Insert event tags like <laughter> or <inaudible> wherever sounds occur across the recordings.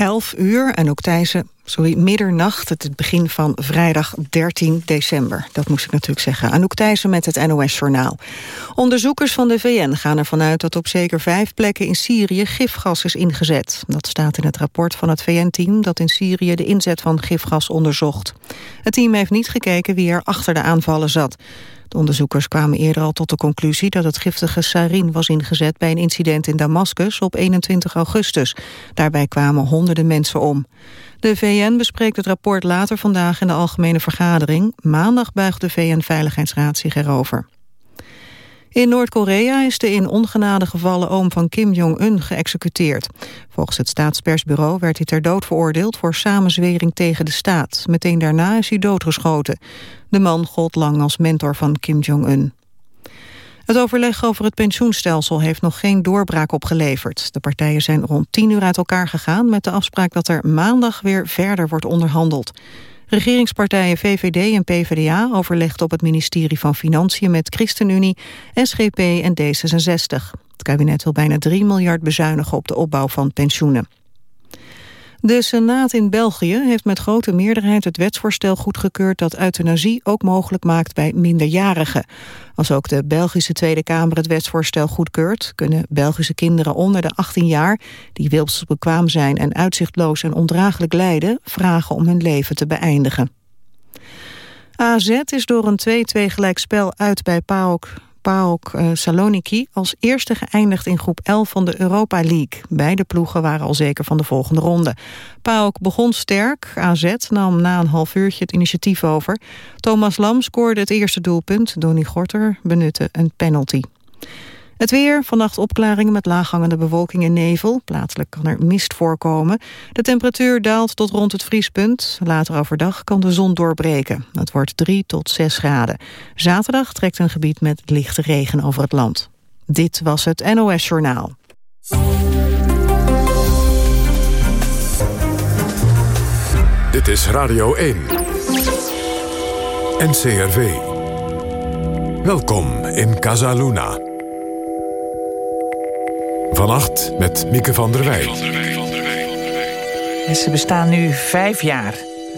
11 uur en ook sorry, middernacht, het begin van vrijdag 13 december. Dat moest ik natuurlijk zeggen. Anouk Thijssen met het NOS-journaal. Onderzoekers van de VN gaan ervan uit dat op zeker vijf plekken in Syrië gifgas is ingezet. Dat staat in het rapport van het VN-team dat in Syrië de inzet van gifgas onderzocht. Het team heeft niet gekeken wie er achter de aanvallen zat. De onderzoekers kwamen eerder al tot de conclusie dat het giftige sarin was ingezet bij een incident in Damascus op 21 augustus. Daarbij kwamen honderden mensen om. De VN bespreekt het rapport later vandaag in de Algemene Vergadering. Maandag buigt de VN-veiligheidsraad zich erover. In Noord-Korea is de in ongenade gevallen oom van Kim Jong-un geëxecuteerd. Volgens het staatspersbureau werd hij ter dood veroordeeld voor samenzwering tegen de staat. Meteen daarna is hij doodgeschoten. De man gold lang als mentor van Kim Jong-un. Het overleg over het pensioenstelsel heeft nog geen doorbraak opgeleverd. De partijen zijn rond tien uur uit elkaar gegaan met de afspraak dat er maandag weer verder wordt onderhandeld. Regeringspartijen VVD en PvdA overlegden op het ministerie van Financiën met ChristenUnie, SGP en D66. Het kabinet wil bijna 3 miljard bezuinigen op de opbouw van pensioenen. De Senaat in België heeft met grote meerderheid het wetsvoorstel goedgekeurd dat euthanasie ook mogelijk maakt bij minderjarigen. Als ook de Belgische Tweede Kamer het wetsvoorstel goedkeurt, kunnen Belgische kinderen onder de 18 jaar, die wilsbekwaam zijn en uitzichtloos en ondraaglijk lijden, vragen om hun leven te beëindigen. AZ is door een 2-2 gelijkspel uit bij PAOK PAOK uh, Saloniki als eerste geëindigd in groep 11 van de Europa League. Beide ploegen waren al zeker van de volgende ronde. PAOK begon sterk. AZ nam na een half uurtje het initiatief over. Thomas Lam scoorde het eerste doelpunt. Donny Gorter benutte een penalty. Het weer, vannacht opklaringen met laaghangende bewolking en nevel. Plaatselijk kan er mist voorkomen. De temperatuur daalt tot rond het vriespunt. Later overdag kan de zon doorbreken. Het wordt 3 tot 6 graden. Zaterdag trekt een gebied met lichte regen over het land. Dit was het NOS Journaal. Dit is Radio 1. NCRV. Welkom in Casaluna. Vannacht met Mieke van der Wij. Ze bestaan nu vijf jaar.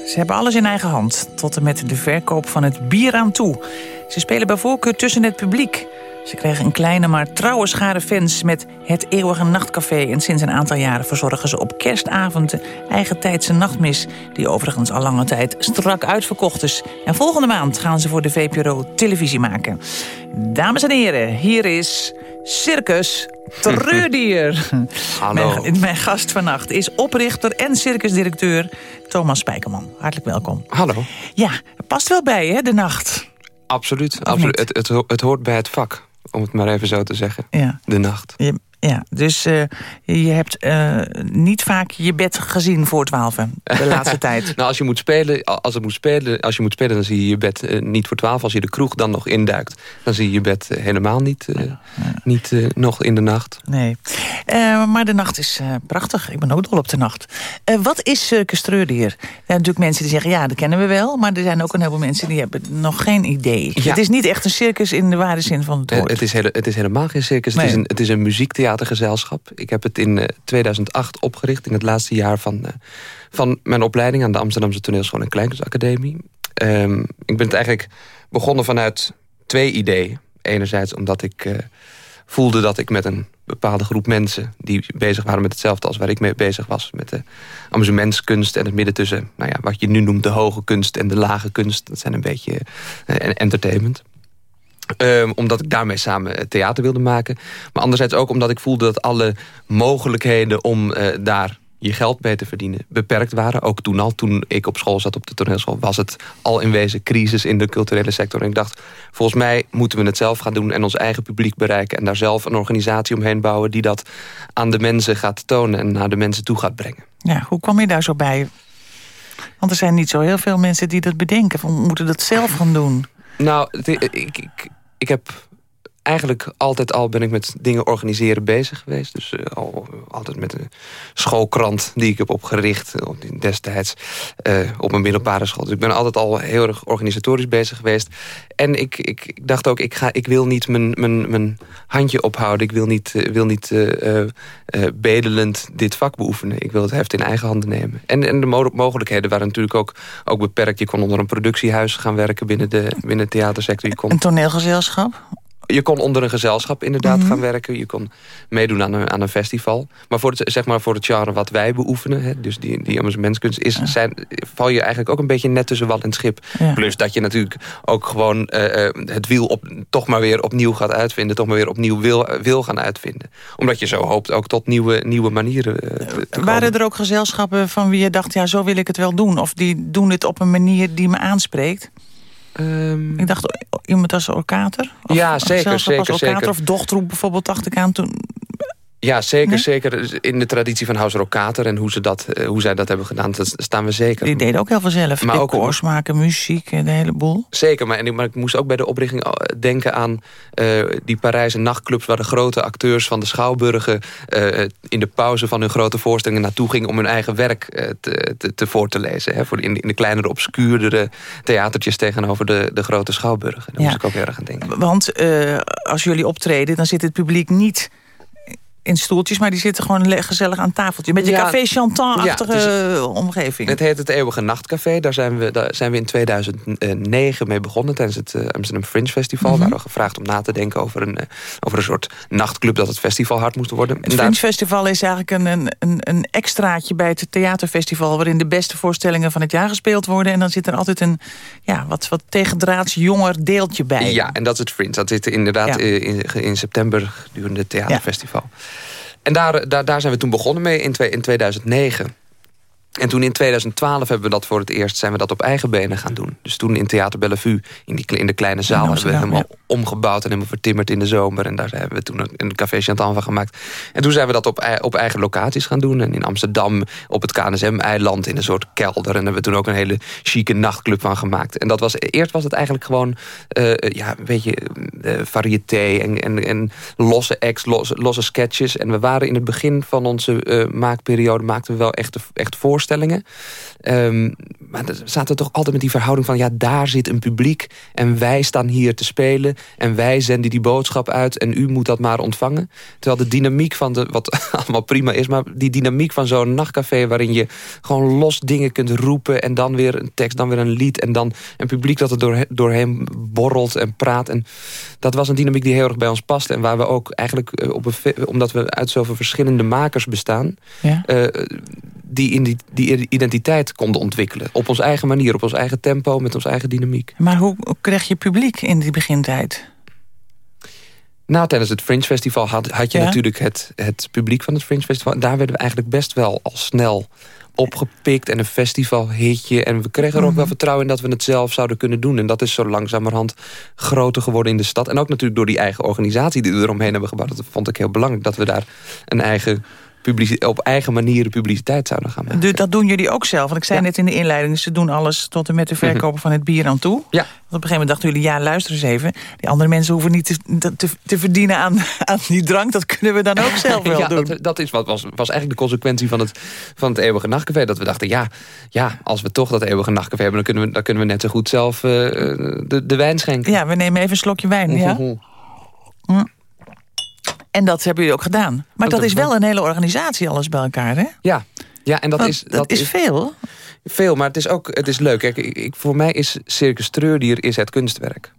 Ze hebben alles in eigen hand, tot en met de verkoop van het bier aan toe. Ze spelen bij voorkeur tussen het publiek. Ze kregen een kleine maar trouwe schare fans met het Eeuwige Nachtcafé... en sinds een aantal jaren verzorgen ze op kerstavond de eigen tijdse nachtmis... die overigens al lange tijd strak uitverkocht is. En volgende maand gaan ze voor de VPRO televisie maken. Dames en heren, hier is Circus Treurdier. <laughs> Hallo. Mijn, mijn, gast vannacht is oprichter en circusdirecteur Thomas Spijkerman. Hartelijk welkom. Hallo. Ja, past wel bij hè, de nacht. Absoluut. absoluut. Het, het, het, hoort bij het vak, om het maar even zo te zeggen. Ja. De nacht. Je, ja, dus uh, je hebt uh, niet vaak je bed gezien voor twaalf de laatste <laughs> tijd. nou, als je moet spelen, als het moet spelen, als je moet spelen, dan zie je je bed uh, niet voor twaalf. Als je de kroeg dan nog induikt, dan zie je je bed helemaal niet, ja, ja. niet nog in de nacht. Nee, maar de nacht is prachtig. Ik ben ook dol op de nacht. wat is Circus Treurdier? Er zijn natuurlijk mensen die zeggen, ja, dat kennen we wel. Maar er zijn ook een heleboel mensen die hebben nog geen idee. Ja. Het is niet echt een circus in de ware zin van het woord. het, is hele, het is helemaal geen circus. Nee. Het is een, het is een muziektheater theatergezelschap. Ik heb het in uh, 2008 opgericht, in het laatste jaar van, uh, van mijn opleiding... aan de Amsterdamse Toneelschool en Kleinkunstacademie. Um, ik ben het eigenlijk begonnen vanuit twee ideeën. Enerzijds omdat ik uh, voelde dat ik met een bepaalde groep mensen... die bezig waren met hetzelfde als waar ik mee bezig was... met de amusementskunst en het midden tussen... Nou ja, wat je nu noemt de hoge kunst en de lage kunst. Dat zijn een beetje entertainment. Um, omdat ik daarmee samen theater wilde maken. Maar anderzijds ook omdat ik voelde dat alle mogelijkheden om uh, daar je geld mee te verdienen beperkt waren. Ook toen al, toen ik op school zat op de toneelschool... was het al in wezen crisis in de culturele sector. En ik dacht, volgens mij moeten we het zelf gaan doen... en ons eigen publiek bereiken. En daar zelf een organisatie omheen bouwen... die dat aan de mensen gaat tonen en naar de mensen toe gaat brengen. Ja, hoe kwam je daar zo bij? Want er zijn niet zo heel veel mensen die dat bedenken. We moeten dat zelf gaan doen. Nou, ik, ik, ik heb eigenlijk altijd al ben ik met dingen organiseren bezig geweest. Dus uh, al, altijd met een schoolkrant die ik heb opgericht destijds uh, op mijn middelbare school. Dus ik ben altijd al heel erg organisatorisch bezig geweest. En ik, ik, dacht ook, ik, ga, ik wil niet mijn, mijn, mijn handje ophouden. Ik wil niet, wil niet bedelend dit vak beoefenen. Ik wil het heft in eigen handen nemen. En, en de mogelijkheden waren natuurlijk ook, ook beperkt. Je kon onder een productiehuis gaan werken binnen de, binnen de theatersector. Een toneelgezelschap? Je kon onder een gezelschap inderdaad mhm. gaan werken. Je kon meedoen aan een, aan een festival. Maar voor het, zeg maar voor het genre wat wij beoefenen... Hè, dus die, die amusementskunst... Is, zijn, val je eigenlijk ook een beetje net tussen wal en schip. Plus dat je natuurlijk ook gewoon uh, het wiel op, toch maar weer opnieuw gaat uitvinden. Toch maar weer opnieuw wil, wil gaan uitvinden. Omdat je zo hoopt ook tot nieuwe, nieuwe manieren uh, te Waren er ook gezelschappen van wie je dacht... ja, zo wil ik het wel doen? Of die doen het op een manier die me aanspreekt? Um, ik dacht iemand als Orkater? Of, ja, zeker. zeker, zeker. Of Dochtroep bijvoorbeeld, dacht ik aan toen. Ja, zeker, zeker. In de traditie van House Rokater en hoe, ze dat, eh, hoe zij dat hebben gedaan, dat staan we zeker. Die deden ook heel veel zelf. Maar Decors ook, maken, muziek, de hele boel. Zeker, maar, en, maar ik moest ook bij de oprichting eh, denken aan uh, die Parijse nachtclubs... waar de grote acteurs van de Schouwburgen uh, in de pauze van hun grote voorstellingen naartoe gingen... om hun eigen werk te, te, te, voor te lezen. Hè, voor in, in de kleinere, obscuurdere theatertjes tegenover de, de grote Schouwburgen. Daar ja. moest ik ook erg aan denken. Want als jullie optreden, dan zit het publiek niet in stoeltjes, maar die zitten gewoon gezellig aan tafeltje. Met je café Chantant-achtige ja, omgeving. Het heet het Eeuwige Nachtcafé. Daar zijn we, daar zijn we in 2009 mee begonnen tijdens het uh, Amsterdam Fringe Festival. Mm -hmm. Daar we gevraagd om na te denken over een, uh, over een soort nachtclub... dat het festival hard moest worden. Het Fringe Festival is eigenlijk een, een, een extraatje bij het theaterfestival... waarin de beste voorstellingen van het jaar gespeeld worden. En dan zit er altijd een ja, wat, wat tegendraads jonger deeltje bij. Ja, en dat is het Fringe. Dat zit inderdaad ja. in, in september durende het theaterfestival. Ja. En daar, daar, daar zijn we toen begonnen mee in, in 2009. En toen in 2012 hebben we dat voor het eerst zijn we dat op eigen benen gaan doen. Dus toen in Theater Bellevue, in, die, in de kleine zaal... hebben we helemaal omgebouwd en helemaal vertimmerd in de zomer. En daar hebben we toen een, café Chantan van gemaakt. En toen zijn we dat op, op eigen locaties gaan doen. En in Amsterdam op het KNSM-eiland in een soort kelder. En hebben we toen ook een hele chique nachtclub van gemaakt. En dat was, eerst was het eigenlijk gewoon uh, ja, een beetje uh, variété en, en, en losse acts, losse, losse sketches. En we waren in het begin van onze uh, maakperiode... maakten we wel echt, echt voor voorstellingen. Um, maar er zaten toch altijd met die verhouding van... ja, daar zit een publiek en wij staan hier te spelen... en wij zenden die boodschap uit en u moet dat maar ontvangen. Terwijl de dynamiek van de... wat <laughs> allemaal prima is, maar die dynamiek van zo'n nachtcafé... waarin je gewoon los dingen kunt roepen... en dan weer een tekst, dan weer een lied... en dan een publiek dat er door, doorheen borrelt en praat. En dat was een dynamiek die heel erg bij ons paste... en waar we ook eigenlijk, eh, op een, omdat we uit zoveel verschillende makers bestaan... Ja. Uh, die, in die, die identiteit konden ontwikkelen. Op ons eigen manier, op ons eigen tempo, met ons eigen dynamiek. Maar hoe kreeg je publiek in die begintijd? Nou, tijdens het Fringe Festival had, had je natuurlijk het, het publiek van het Fringe Festival. Daar werden we eigenlijk best wel al snel opgepikt en een festivalhitje. En we kregen er ook wel mhm. vertrouwen in dat we het zelf zouden kunnen doen. En dat is zo langzamerhand groter geworden in de stad. En ook natuurlijk door die eigen organisatie die we eromheen hebben gebouwd. Dat vond ik heel belangrijk, dat we daar een eigen op eigen manier publiciteit zouden gaan maken. dat doen jullie ook zelf? Want ik zei net in de inleiding... ze doen alles tot en met de verkopen mhm. van het bier aan toe. Ja. Want op een gegeven moment dachten jullie... ja, luister eens even. Die andere mensen hoeven niet te, te, te verdienen aan, <laughs> aan die drank. Dat kunnen we dan ook <laughs> zelf wel ja, doen. Dat, dat is wat, was, was eigenlijk de consequentie van het, van het eeuwige nachtcafé. Dat we dachten, ja, ja, als we toch dat eeuwige nachtcafé hebben... dan kunnen we, dan kunnen we net zo goed zelf uh, de, de wijn schenken. Ja, we nemen even een slokje wijn. Ja? Mm. En dat hebben jullie ook gedaan. Maar dat, is wel een hele organisatie alles bij elkaar, hè? Ja, ja en dat is... Dat, is, veel. Veel, maar het is ook het is leuk. Kijk, ik, voor mij is Circus Treurdier is het kunstwerk.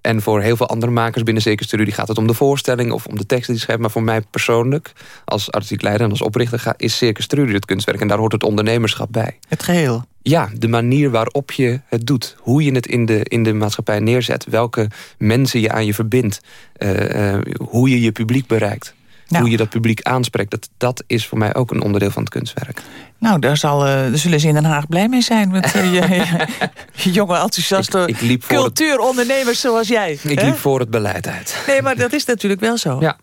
En voor heel veel andere makers binnen Circus Treurdier gaat het om de voorstelling... of om de teksten die schrijft. Maar voor mij persoonlijk, als artistiek leider en als oprichter... is Circus Treurdier het kunstwerk. En daar hoort het ondernemerschap bij. Het geheel. Ja, de manier waarop je het doet. Hoe je het in de, in de maatschappij neerzet. Welke mensen je aan je verbindt. Uh, uh, hoe je je publiek bereikt. Nou. Hoe je dat publiek aanspreekt. Dat, dat is voor mij ook een onderdeel van het kunstwerk. Nou, daar, zal, uh, daar zullen ze in Den Haag blij mee zijn. Met je, <laughs> je, jonge, enthousiaste ik, ik cultuurondernemers zoals jij. Ik liep voor het beleid uit. Nee, maar dat is natuurlijk wel zo. Ja.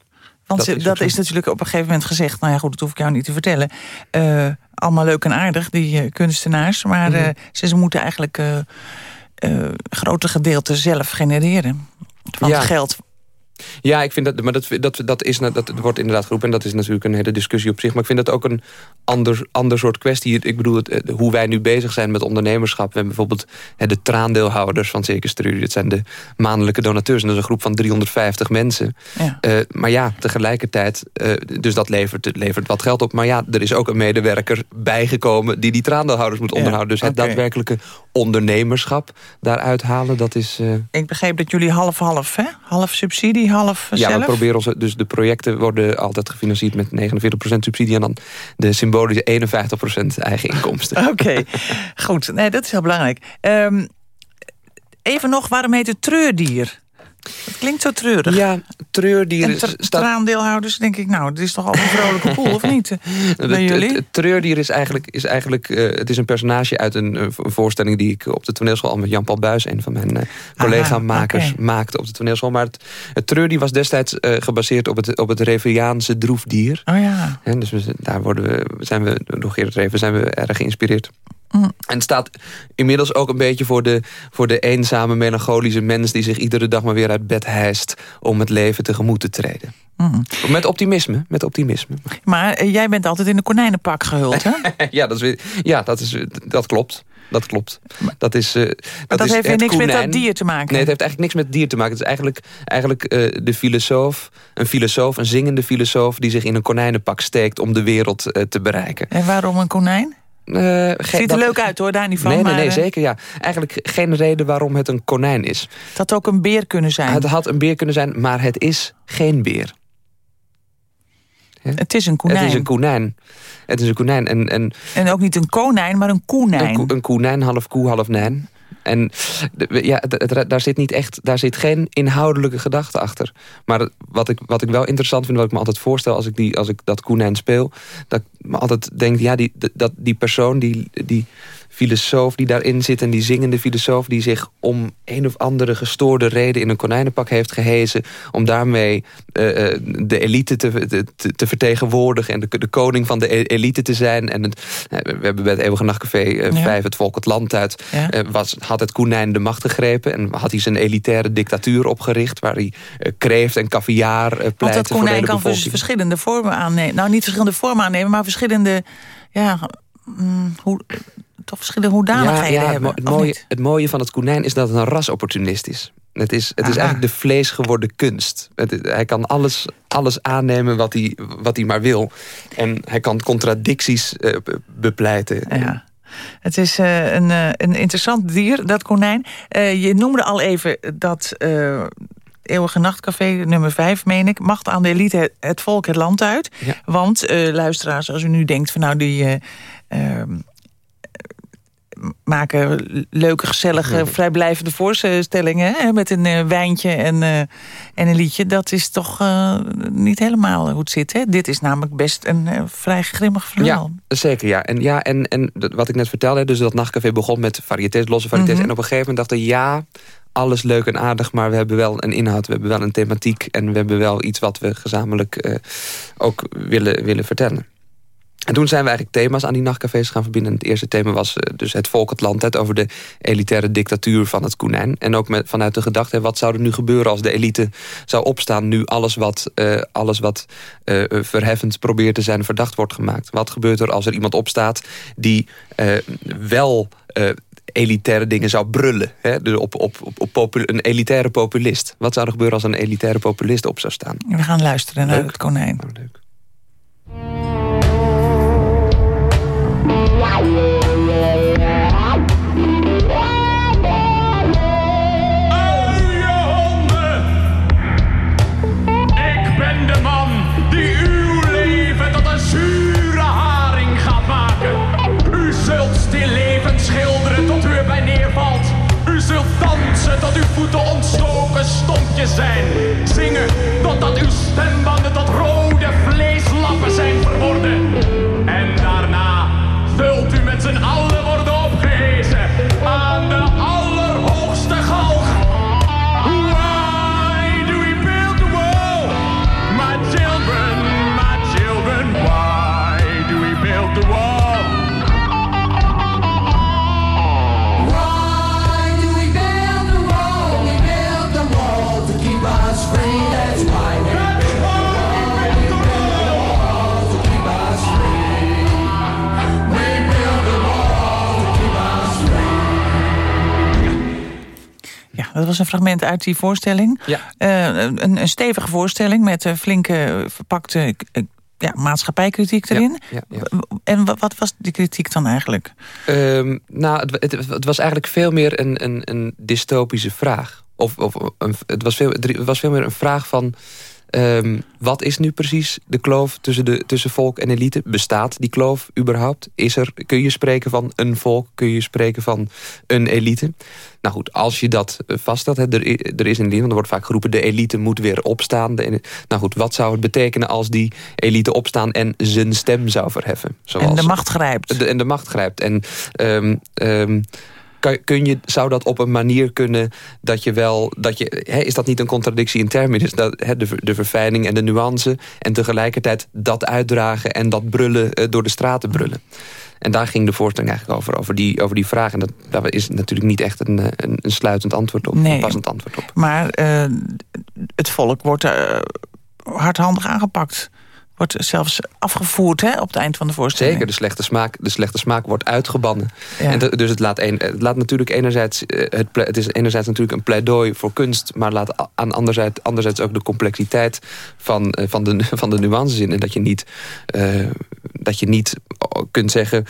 Want dat, is, dat is, natuurlijk op een gegeven moment gezegd... nou ja, goed, dat hoef ik jou niet te vertellen. Uh, allemaal leuk en aardig, die uh, kunstenaars. Maar mm -hmm. ze, ze, moeten eigenlijk grote gedeelten zelf genereren. Van ja. het geld Ja, ik vind dat, maar dat, dat, dat, is, dat wordt inderdaad geroepen... en dat is natuurlijk een hele discussie op zich. Maar ik vind dat ook een ander, ander soort kwestie. Ik bedoel, het, hoe wij nu bezig zijn met ondernemerschap. We hebben bijvoorbeeld de traandeelhouders van Circus Trudy. Dat zijn de maandelijke donateurs. En dat is een groep van 350 mensen. Ja. Uh, maar ja, tegelijkertijd... Uh, dus dat levert, levert wat geld op. Maar ja, er is ook een medewerker bijgekomen... die die traandeelhouders moet onderhouden. dus het daadwerkelijke ondernemerschap daaruit halen, dat is... Uh... Ik begreep dat jullie half-half, hè? Half subsidie, half ja, zelf? we proberen onze... Dus de projecten worden altijd gefinancierd met 49% subsidie... en dan de symbolische 51% eigen inkomsten. <laughs> Oké, goed. Nee, dat is heel belangrijk. Um, even nog, waarom heet het treurdier? Het klinkt zo treurig. Ja, treurdier... En traandeelhouders, denk ik, nou, het is toch al een vrolijke pool, of <laughs> niet? Bij jullie? Treurdier is eigenlijk... Is eigenlijk uh, het is een personage uit een, uh, voorstelling... die ik op de toneelschool al met Jan-Paul Buis... een van mijn uh, collega-makers okay. maakte op de toneelschool. Maar het, het treurdier was destijds gebaseerd op het, op het Reviaanse droefdier. Oh ja. En dus we, daar worden we, zijn we, door Gerard Reven zijn we erg geïnspireerd. Mm. En het staat inmiddels ook een beetje voor de, voor de eenzame, melancholische mens... die zich iedere dag maar weer uit bed hijst om het leven tegemoet te treden. Mm. Met optimisme, met optimisme. Maar uh, jij bent altijd in een konijnenpak gehuld, hè? <laughs> ja, dat, is, ja dat, is, dat klopt. Dat klopt. Dat, is, uh, dat, dat is heeft weer niks konijn. met dat dier te maken? Nee, het heeft eigenlijk niks met dier te maken. Het is eigenlijk, eigenlijk uh, de filosoof, een filosoof, een zingende filosoof... die zich in een konijnenpak steekt om de wereld te bereiken. En waarom een konijn? Uh, Ziet er leuk uit hoor, daar niet van. Nee, nee, nee, zeker ja. Eigenlijk geen reden waarom het een konijn is. Het had ook een beer kunnen zijn. Het had een beer kunnen zijn, maar het is geen beer. Het is een konijn. Het is een konijn. Het is een konijn. En, en, en ook niet een konijn, maar een koenijn. Een, ko een konijn, half koe, half nijn. En ja, daar zit niet echt, daar zit geen inhoudelijke gedachte achter. Maar wat ik, wat ik wel interessant vind, wat ik me altijd voorstel als ik, die, als ik dat Koenijn speel, dat ik me altijd denk, ja, die, dat, die persoon, die, die filosoof die daarin zit... en die zingende filosoof die zich om een of andere gestoorde reden... in een konijnenpak heeft gehezen... om daarmee uh, de elite te, te, te, vertegenwoordigen... en de, de koning van de e-, elite te zijn. En het, we hebben bij het Eeuwige Nachtcafé uh, ja. 5 het volk het land uit... Ja. was, had het konijn de macht gegrepen... en had hij zijn elitaire dictatuur opgericht... waar hij kreeft en caviar pleitte Want dat konijn kan dus verschillende vormen aannemen. Nou, niet verschillende vormen aannemen, maar verschillende... Ja, mm, hoe, toch verschillende hoedanigheden ja, ja, hebben. Het, mooie, het mooie van het konijn is dat het een rasopportunist is. Het is, het is eigenlijk de vleesgeworden kunst. Het, hij kan alles, alles aannemen wat hij, wat hij maar wil. En hij kan contradicties uh, bepleiten. Ja. Het is uh, een, uh, een interessant dier, dat konijn. je noemde al even dat Eeuwige Nachtcafé, nummer 5, meen ik... macht aan de elite het, volk het land uit. Ja. Want, luisteraars, als u nu denkt van nou die ehm, maken leuke, gezellige, vrijblijvende voorstellingen... Hè, met een uh, wijntje en, uh, en een liedje. Dat is toch uh, niet helemaal hoe het zit. Hè? Dit is namelijk best een vrij grimmig verhaal. Ja, zeker. Ja. En, ja, en, en wat ik net vertelde, dus dat nachtcafé begon met variëteits, losse variëteits. Mm -hmm. En op een gegeven moment dachten ja, alles leuk en aardig... maar we hebben wel een inhoud, we hebben wel een thematiek... en we hebben wel iets wat we gezamenlijk ook willen, willen vertellen. En toen zijn we eigenlijk thema's aan die nachtcafés gaan verbinden. Het eerste thema was dus het volk, het land, het over de elitaire dictatuur van het konijn. En ook met, vanuit de gedachte, wat zou er nu gebeuren als de elite zou opstaan... nu alles wat, uh, alles wat uh, verheffend probeert te zijn verdacht wordt gemaakt. Wat gebeurt er als er iemand opstaat die wel elitaire dingen zou brullen. Hè? Dus op, op, op, op een elitaire populist. Wat zou er gebeuren als een elitaire populist op zou staan? We gaan luisteren naar het konijn. Oh, leuk. Pakistan. Dat was een fragment uit die voorstelling. Ja. Uh, een, een, stevige voorstelling met uh, flinke verpakte uh, ja, maatschappijkritiek erin. Ja, ja, en wat was die kritiek dan eigenlijk? Um, nou, het, het, het, was eigenlijk veel meer een, een, een dystopische vraag. Of, of een, het, was veel, het was veel meer een vraag van... Um, wat is nu precies de kloof tussen, de, tussen volk en elite? Bestaat die kloof überhaupt? Is er, kun je spreken van een volk? Kun je spreken van een elite? Nou goed, als je dat vaststelt, hè, er, er is een linie, want er wordt vaak geroepen... de elite moet weer opstaan. De, nou goed, wat zou het betekenen als die elite opstaan... en zijn stem zou verheffen? Zoals, en de macht grijpt. De, en de macht grijpt. En... Um, um, kun je, zou dat op een manier kunnen dat je wel... Dat je, hè, is dat niet een contradictie in termen? Is dat, hè, de, de verfijning en de nuance... en tegelijkertijd dat uitdragen en dat brullen uh, door de straten brullen. En daar ging de voorstelling eigenlijk over, over die, over die vraag. En dat, daar is natuurlijk niet echt een, een, een sluitend antwoord op, nee, een passend antwoord op. Maar uh, het volk wordt uh, hardhandig aangepakt wordt zelfs afgevoerd hè, op het eind van de voorstelling. Zeker, de slechte smaak, de slechte smaak wordt uitgebannen. Ja. En dus het laat, een, het laat natuurlijk enerzijds... Het, het is enerzijds natuurlijk een pleidooi voor kunst... maar laat aan anderzijds, anderzijds ook de complexiteit van, van, de, <laughs> van de nuances in. En dat je niet... Uh, dat je niet kunt zeggen...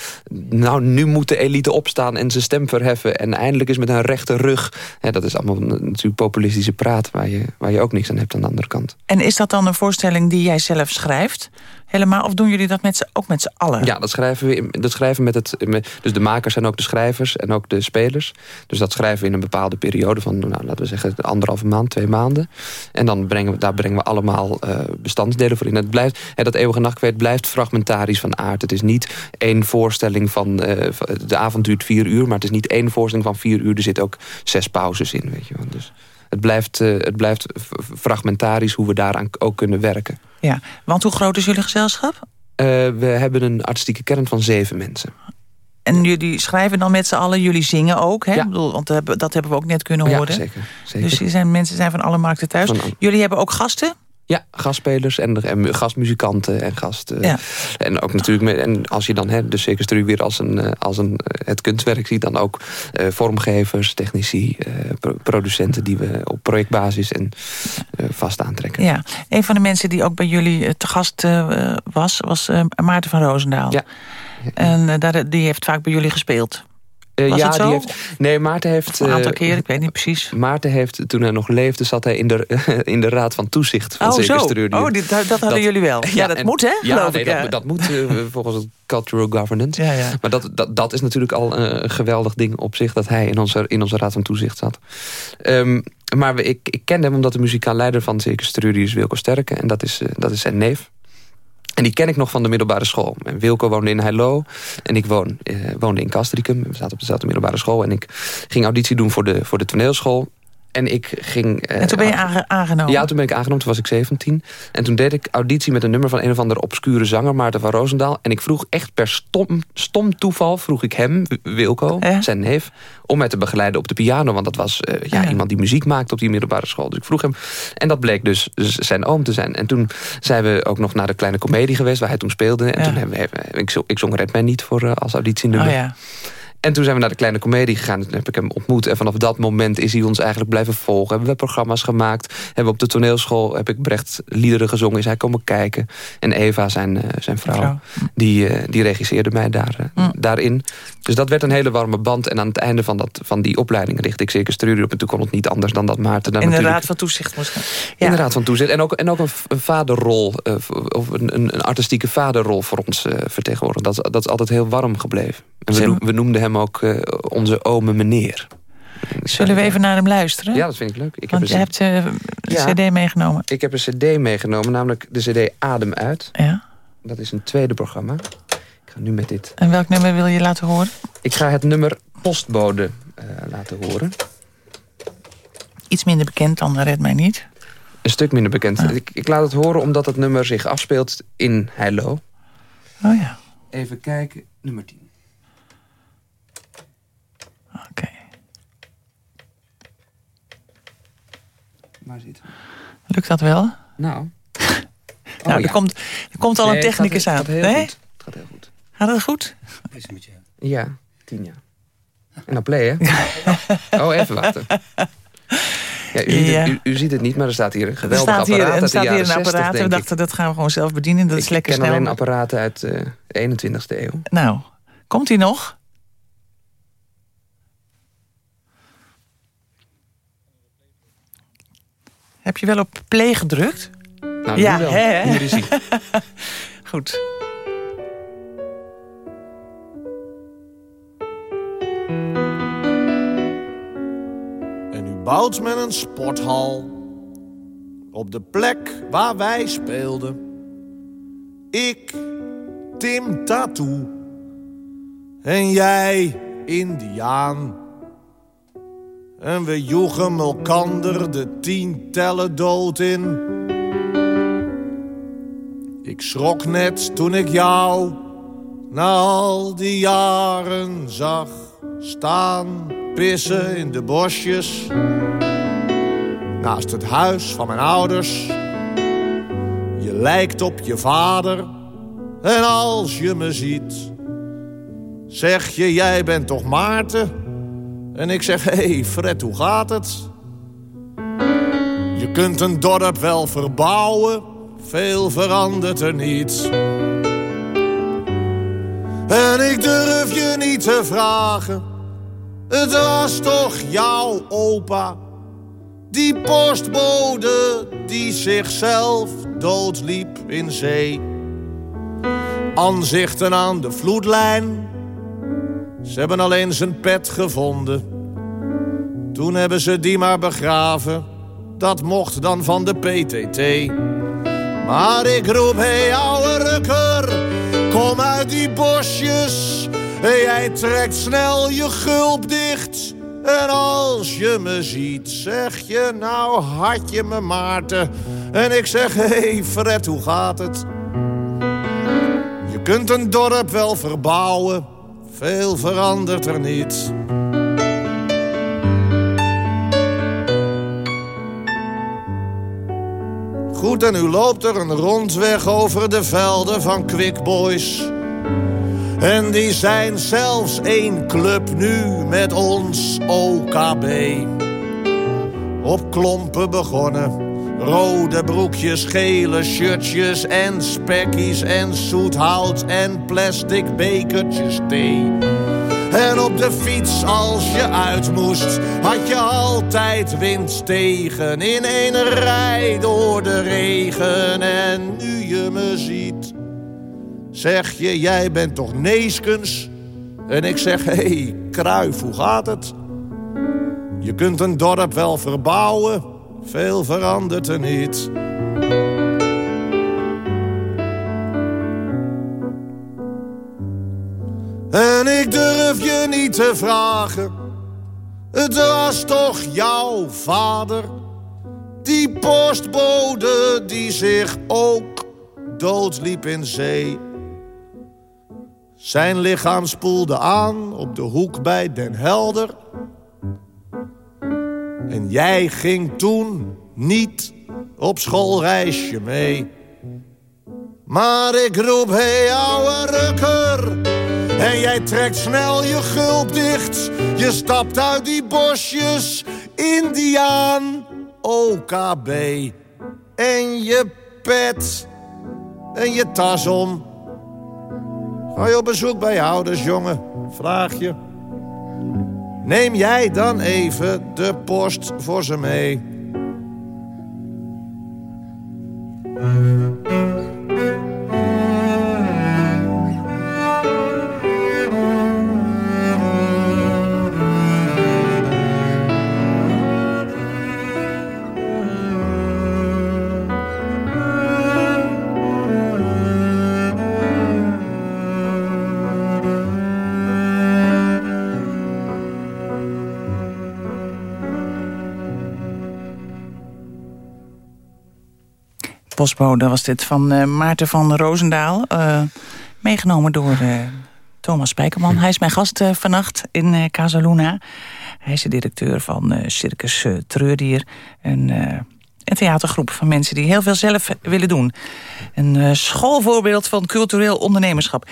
nou, nu moet de elite opstaan en zijn stem verheffen... en eindelijk is met een rechte rug. Ja, dat is allemaal natuurlijk populistische praat... Waar je, waar je ook niks aan hebt aan de andere kant. En is dat dan een voorstelling die jij zelf schrijft? Helemaal, of doen jullie dat met ook met z'n allen? Ja, dat schrijven we, dat schrijven met het... Dus de makers zijn ook de schrijvers en ook de spelers. Dus dat schrijven we in een bepaalde periode van... Nou, laten we zeggen anderhalve maand, twee maanden. En dan brengen we, daar brengen we allemaal uh, bestandsdelen voor in. Het blijft, dat eeuwige nachtkweet blijft fragmentarisch van aard. Het is niet één voorstelling van... Uh, de avond duurt vier uur, maar het is niet één voorstelling van vier uur. Er zitten ook zes pauzes in, weet je wel. Dus het blijft, uh, het blijft fragmentarisch hoe we daaraan ook kunnen werken. Ja, want hoe groot is jullie gezelschap? Uh, we hebben een artistieke kern van zeven mensen. En jullie schrijven dan met z'n allen, jullie zingen ook, hè? Ja. Bedoel, want dat hebben we ook net kunnen horen. Ja, zeker, zeker. Dus die zijn, mensen zijn van alle markten thuis. Van, jullie hebben ook gasten? Ja, gastspelers en, en gastmuzikanten en gast. Uh, ja. En ook natuurlijk, met, en als je dan hè, de Circus weer als, een, uh, als een, het kunstwerk ziet... dan ook uh, vormgevers, technici, pro producenten... die we op projectbasis en vast aantrekken. Ja, een van de mensen die ook bij jullie te gast was... was Maarten van Roosendaal. Ja. En daar, die heeft vaak bij jullie gespeeld. Uh, Was ja, die heeft. Nee, Maarten heeft. Een aantal uh, keer, ik weet niet precies. Maarten heeft, toen hij nog leefde, zat hij in de, <laughs> in de raad van toezicht van oh, Circus zo. Oh, dit, dat, dat hadden jullie wel. Ja, <laughs> ja dat en, moet, hè? Ja, nee, ik, dat, dat, moet uh, <laughs> volgens het cultural governance. Ja, ja. Maar dat, dat, dat is natuurlijk al een geweldig ding op zich... dat hij in onze, in onze raad van toezicht zat. Um, maar ik, ik kende hem omdat de muzikaal leider van Circus is Wilco Sterke. En dat is, dat is zijn neef. En die ken ik nog van de middelbare school. En Wilco woonde in Heilo en ik woon, uh, woonde in Castricum. We zaten op dezelfde middelbare school. En ik ging auditie doen voor de, voor de toneelschool. En ik ging... Uh, en toen ben je aange aangenomen? Ja, toen ben ik aangenomen. Toen was ik 17. En toen deed ik auditie met een nummer van een of andere obscure zanger, Maarten van Roosendaal. En ik vroeg echt per stom, stom toeval, vroeg ik hem, Wilco, Ja. zijn neef, om mij te begeleiden op de piano. Want dat was uh, ja, Ja. iemand die muziek maakte op die middelbare school. Dus ik vroeg hem. En dat bleek dus zijn oom te zijn. En toen zijn we ook nog naar de kleine komedie geweest, waar hij toen speelde. En Ja. toen hebben we, ik, zo- ik zong Red mij niet voor, uh, als auditienummer. Oh ja. En toen zijn we naar de kleine komedie gegaan. En toen heb ik hem ontmoet. En vanaf dat moment is hij ons eigenlijk blijven volgen. Hebben we programma's gemaakt. Hebben we op de toneelschool heb ik Brecht liederen gezongen. Is hij komen kijken. En Eva, zijn, uh, zijn vrouw, Vrouw. Die, uh, die regisseerde mij daar, uh, Mm. daarin. Dus dat werd een hele warme band. En aan het einde van, dat, van die opleiding richtte ik zeker op. En toen kon het niet anders dan dat Maarten daar In de. Raad van Toezicht moest gaan. In de Raad van Toezicht. En ook, en ook een, een vaderrol, of een, een, een artistieke vaderrol voor ons vertegenwoordigd. Dat, dat is altijd heel warm gebleven. En we, noemden hem ook uh, onze ome meneer. Zullen we even naar hem luisteren? Ja, dat vind ik leuk. Ik heb, Want je een, hebt eh, een Ja. cd meegenomen. ik heb een cd meegenomen, namelijk de cd Adem Uit. Ja. Dat is een tweede programma. Ik ga nu met dit... En welk nummer wil je laten horen? Ik ga het nummer Postbode uh, laten horen. Iets minder bekend dan Red Mij Niet. Een stuk minder bekend. Ah. Ik, ik laat het horen omdat het nummer zich afspeelt in Heilo. Oh ja, Even kijken, nummer 10. oké. Het? Lukt dat wel? Nou... <laughs> Oh, nou, ja. er, komt, er komt al Nee, een het gaat- technicus het aan. gaat heel nee? goed. Het gaat heel goed. Gaat het goed? Ja, tien jaar. En dan play, hè? <laughs> oh, even wachten. Ja, u, ziet het, u, ziet het niet, maar er staat hier een geweldig er staat hier, apparaat Er staat hier een apparaat. We dachten, dat gaan we gewoon zelf bedienen. Dat ik is lekker ken snel. alleen apparaten uit de 21ste eeuw. Nou, komt hij nog? Heb je wel op play gedrukt? Nou, Ja, nu wel. hè, hè? Hier is hij. Goed. En u bouwt met een sporthal op de plek waar wij speelden. Ik, Tim Tattoo en jij, Indiaan. En we joegen elkander de tientallen dood in. Ik schrok net toen ik jou na al die jaren zag staan pissen in de bosjes. Naast het huis van mijn ouders. Je lijkt op je vader. En als je me ziet, zeg je jij bent toch Maarten? En ik zeg, hé hey Fred, hoe gaat het? Je kunt een dorp wel verbouwen, veel verandert er niet. En ik durf je niet te vragen, het was toch jouw opa? Die postbode die zichzelf doodliep in zee. Aanzichten aan de vloedlijn, ze hebben alleen zijn pet gevonden. Toen hebben ze die maar begraven, dat mocht dan van de PTT. Maar ik roep, hé hey, ouwe rukker, kom uit die bosjes. Jij trekt snel je gulp dicht. En als je me ziet, zeg je nou had je me Maarten. En ik zeg, hé hey Fred, hoe gaat het? Je kunt een dorp wel verbouwen, veel verandert er niet. Goed, en u loopt er een rondweg over de velden van Quick Boys. En die zijn zelfs één club nu met ons OKB. Op klompen begonnen. Rode broekjes, gele shirtjes en spekkies en zoethout en plastic bekertjes thee. En op de fiets als je uit moest, had je altijd wind tegen. In een rij door de regen en nu je me ziet, zeg je jij bent toch Neeskens? En ik zeg, hé, hey, Kruif, hoe gaat het? Je kunt een dorp wel verbouwen, veel verandert er niet. En ik durf je niet te vragen, het was toch jouw vader? Die postbode die zich ook doodliep in zee. Zijn lichaam spoelde aan op de hoek bij Den Helder. En jij ging toen niet op schoolreisje mee. Maar ik roep, hé hey, ouwe rukker. En jij trekt snel je gulp dicht. Je stapt uit die bosjes, Indiaan, OKB. En je pet en je tas om. Ga je op bezoek bij je ouders, jongen? Vraag je. Neem jij dan even de post voor ze mee? Postbode was dit van uh, Maarten van Roosendaal. Uh, meegenomen door uh, Thomas Spijkerman. Hij is mijn gast vannacht in Casaluna. Hij is de directeur van Circus Treurdier. En Een theatergroep van mensen die heel veel zelf willen doen. Een schoolvoorbeeld van cultureel ondernemerschap.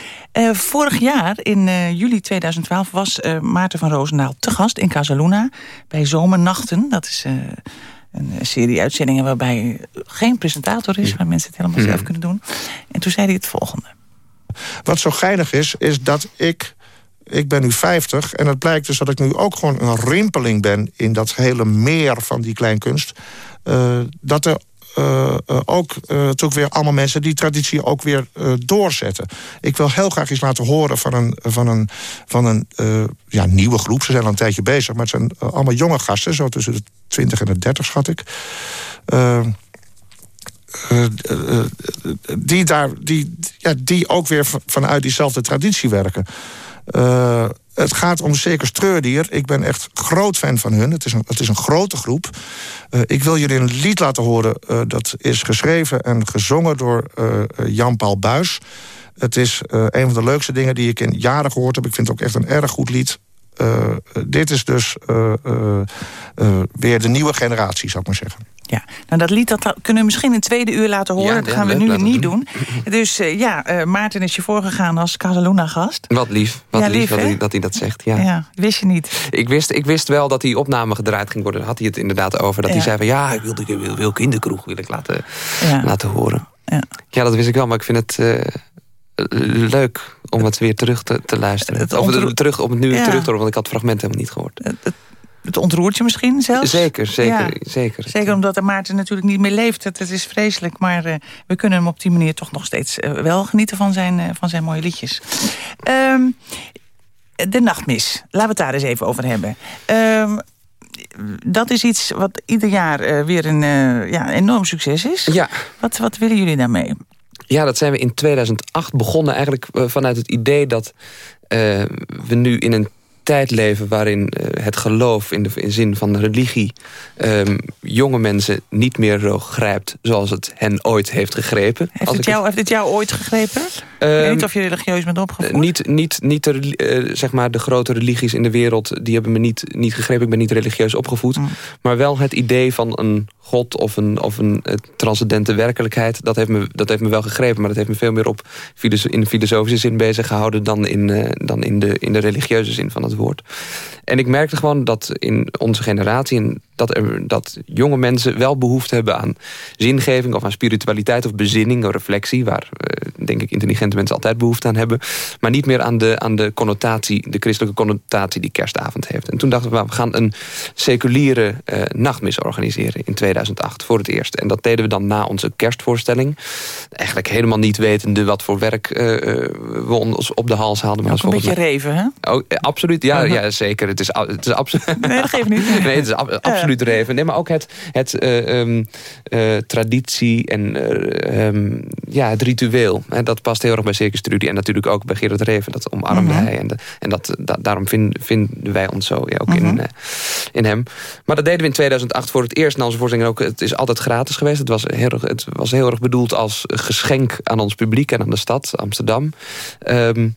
Vorig jaar, in juli 2012, was Maarten van Roosendaal te gast in Casaluna... bij Zomernachten. Dat is een serie uitzendingen waarbij geen presentator is... waar mensen het helemaal zelf kunnen doen. En toen zei hij het volgende. Wat zo geinig is, is dat ik ik ben nu 50 en het blijkt dus dat ik nu ook gewoon een rimpeling ben... in dat hele meer van die kleinkunst. Uh, dat er uh, uh, ook uh, toch weer allemaal mensen die traditie ook weer doorzetten. Ik wil heel graag iets laten horen van een, van een, van een ja, nieuwe groep. Ze zijn al een tijdje bezig, maar het zijn allemaal jonge gasten. Zo tussen de 20 en de 30 schat ik. die, daar, die, ja, die ook weer vanuit diezelfde traditie werken. Het gaat om Circus Treurdier. Ik ben echt groot fan van hun. Het is een, het is een grote groep. Uh, ik wil jullie een lied laten horen. Uh, dat is geschreven en gezongen door Jan-Paul Buis. Het is een van de leukste dingen die ik in jaren gehoord heb. Ik vind het ook echt een erg goed lied. Dit is dus weer de nieuwe generatie, zou ik maar zeggen. Ja, nou dat lied dat kunnen we misschien een tweede uur laten horen. dat gaan we nu niet doen. Dus uh, ja, uh, Maarten is je voorgegaan als Casaluna-gast. Wat lief, wat ja, lief, lief dat, dat, hij, dat zegt. Ja. ja, wist je niet. Ik wist, ik wist wel dat die opname gedraaid ging worden. Had hij het inderdaad over. Dat hij zei van ja, ik wil, ik wil, wil kinderkroeg wil ik laten, laten horen. Ja. ja, dat wist ik wel, maar ik vind het... Uh, leuk om het weer terug te, te luisteren. Het of terug, om het nu terug te horen, want ik had het fragment helemaal niet gehoord. Het, het ontroert je misschien zelfs? Zeker, zeker. zeker. zeker omdat de Maarten natuurlijk niet meer leeft. Het, is vreselijk, maar uh, we kunnen hem op die manier toch nog steeds uh, wel genieten van zijn, uh, van zijn mooie liedjes. Um, de nachtmis, laten we het daar eens even over hebben. Um, dat is iets wat ieder jaar weer een ja, enorm succes is. Ja. Wat, wat willen jullie daarmee? Ja, dat zijn we in 2008 begonnen eigenlijk vanuit het idee dat we nu in een tijd leven waarin uh, het geloof in de in zin van de religie... Um, jonge mensen niet meer zo grijpt zoals het hen ooit heeft gegrepen. Heeft, het, jou, heeft het jou ooit gegrepen? Um, ik weet niet ehm, of je religieus bent opgevoed. niet niet, niet de, uh, zeg maar de grote religies in de wereld... die hebben me niet, niet gegrepen. Ik ben niet religieus opgevoed. Mm. Maar wel het idee van een God of een, of een uh, transcendente werkelijkheid... Dat heeft, me, dat heeft me wel gegrepen. Maar dat heeft me veel meer op in filosofische zin bezig gehouden... dan in, uh, dan in, de, in de religieuze zin van het woord. En ik merkte gewoon dat in onze generatie... dat, er, dat jonge mensen wel behoefte hebben aan zingeving... of aan spiritualiteit of bezinning of reflectie... waar, uh, denk ik, intelligente mensen altijd behoefte aan hebben... maar niet meer aan de, aan de connotatie, de christelijke connotatie... die kerstavond heeft. En toen dachten we, we gaan een seculiere nachtmis organiseren in 2000. 2008 voor het eerst. En dat deden we dan na onze kerstvoorstelling. Eigenlijk helemaal niet wetende wat voor werk uh, we ons op de hals haalden. Maar Ook een beetje reven, hè? Oh, eh, absoluut, ja, ja zeker. Het is, het is absoluut... <laughs> Nee, dat geeft niet. <laughs> nee, het is ab absoluut reven. Nee, maar ook het, het uh, um, uh, traditie en um, ja, het ritueel. En dat past heel erg bij Circus Trudy. En natuurlijk ook bij Gerard Reven. Dat omarmde mm -hmm. hij. En, de, en dat, da daarom vind, vinden wij ons zo ja, ook mm -hmm. in, uh, in hem. Maar dat deden we in 2008 voor het eerst na onze voorstelling ook, het is altijd gratis geweest. Het was, heel, het was heel erg bedoeld als geschenk aan ons publiek en aan de stad, Amsterdam. Um,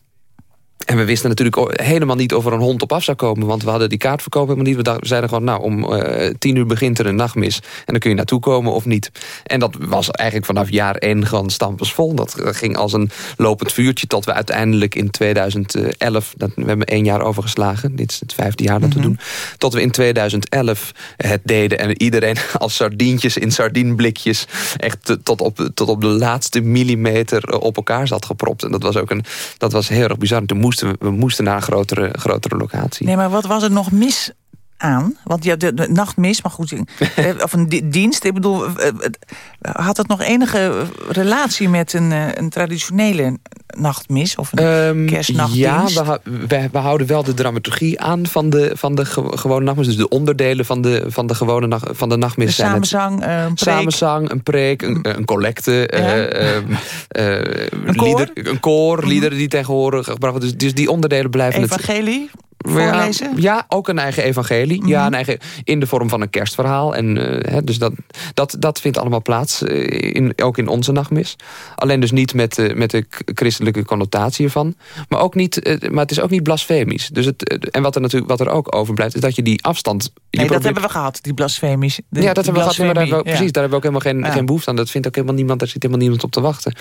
en we wisten natuurlijk helemaal niet of er een hond op af zou komen. Want we hadden die kaartverkoop helemaal niet. We, zeiden gewoon, nou, om uh, tien uur begint er een nachtmis. En dan kun je naartoe komen of niet. En dat was eigenlijk vanaf jaar één gewoon stampensvol. Dat ging als een lopend vuurtje tot we uiteindelijk in 2011... Dat, we hebben één jaar overgeslagen. Dit is het vijfde jaar dat we mhm. doen. Tot we in 2011 het deden. En iedereen <laughs> als sardientjes in sardienblikjes... echt tot op, tot op de laatste millimeter op elkaar zat gepropt. En dat was ook een, dat was heel erg bizar. Toen moesten, we moesten naar een grotere, grotere locatie. Nee, maar wat was er nog mis aan? Want ja, de, de nachtmis, maar goed, eh, of een dienst. Ik bedoel, eh, had het nog enige relatie met een, eh, een traditionele nachtmis of een um, kerstnachtdienst? Ja, we, we, houden wel de dramaturgie aan van de, van de gewone nachtmis. Dus de onderdelen van de, van de gewone nacht, van de nachtmis. De samenzang, een preek. Samenzang, een preek, een, een collecte. Ja. Uh, <laughs> uh, een koor? Lieder, een koor, liederen die tegenwoordig gebracht worden. Dus, dus die onderdelen blijven... Evangelie? Voorlezen? Ja, ja, ook een eigen evangelie. Ja, een eigen, in de vorm van een kerstverhaal. En, uh, hè, dus dat, dat, dat vindt allemaal plaats, in, ook in onze nachtmis. Alleen dus niet met, uh, met de christelijke connotatie ervan. Maar, ook niet, maar het is ook niet blasfemisch. Dus het, en wat er, natuurlijk, wat er ook overblijft, is dat je die afstand... Je nee, probeert... dat hebben we gehad, die blasfemisch. ja, dat hebben we gehad. Daar hebben we, Precies, daar hebben we ook helemaal geen, geen behoefte aan. Dat vindt ook helemaal niemand, daar zit helemaal niemand op te wachten.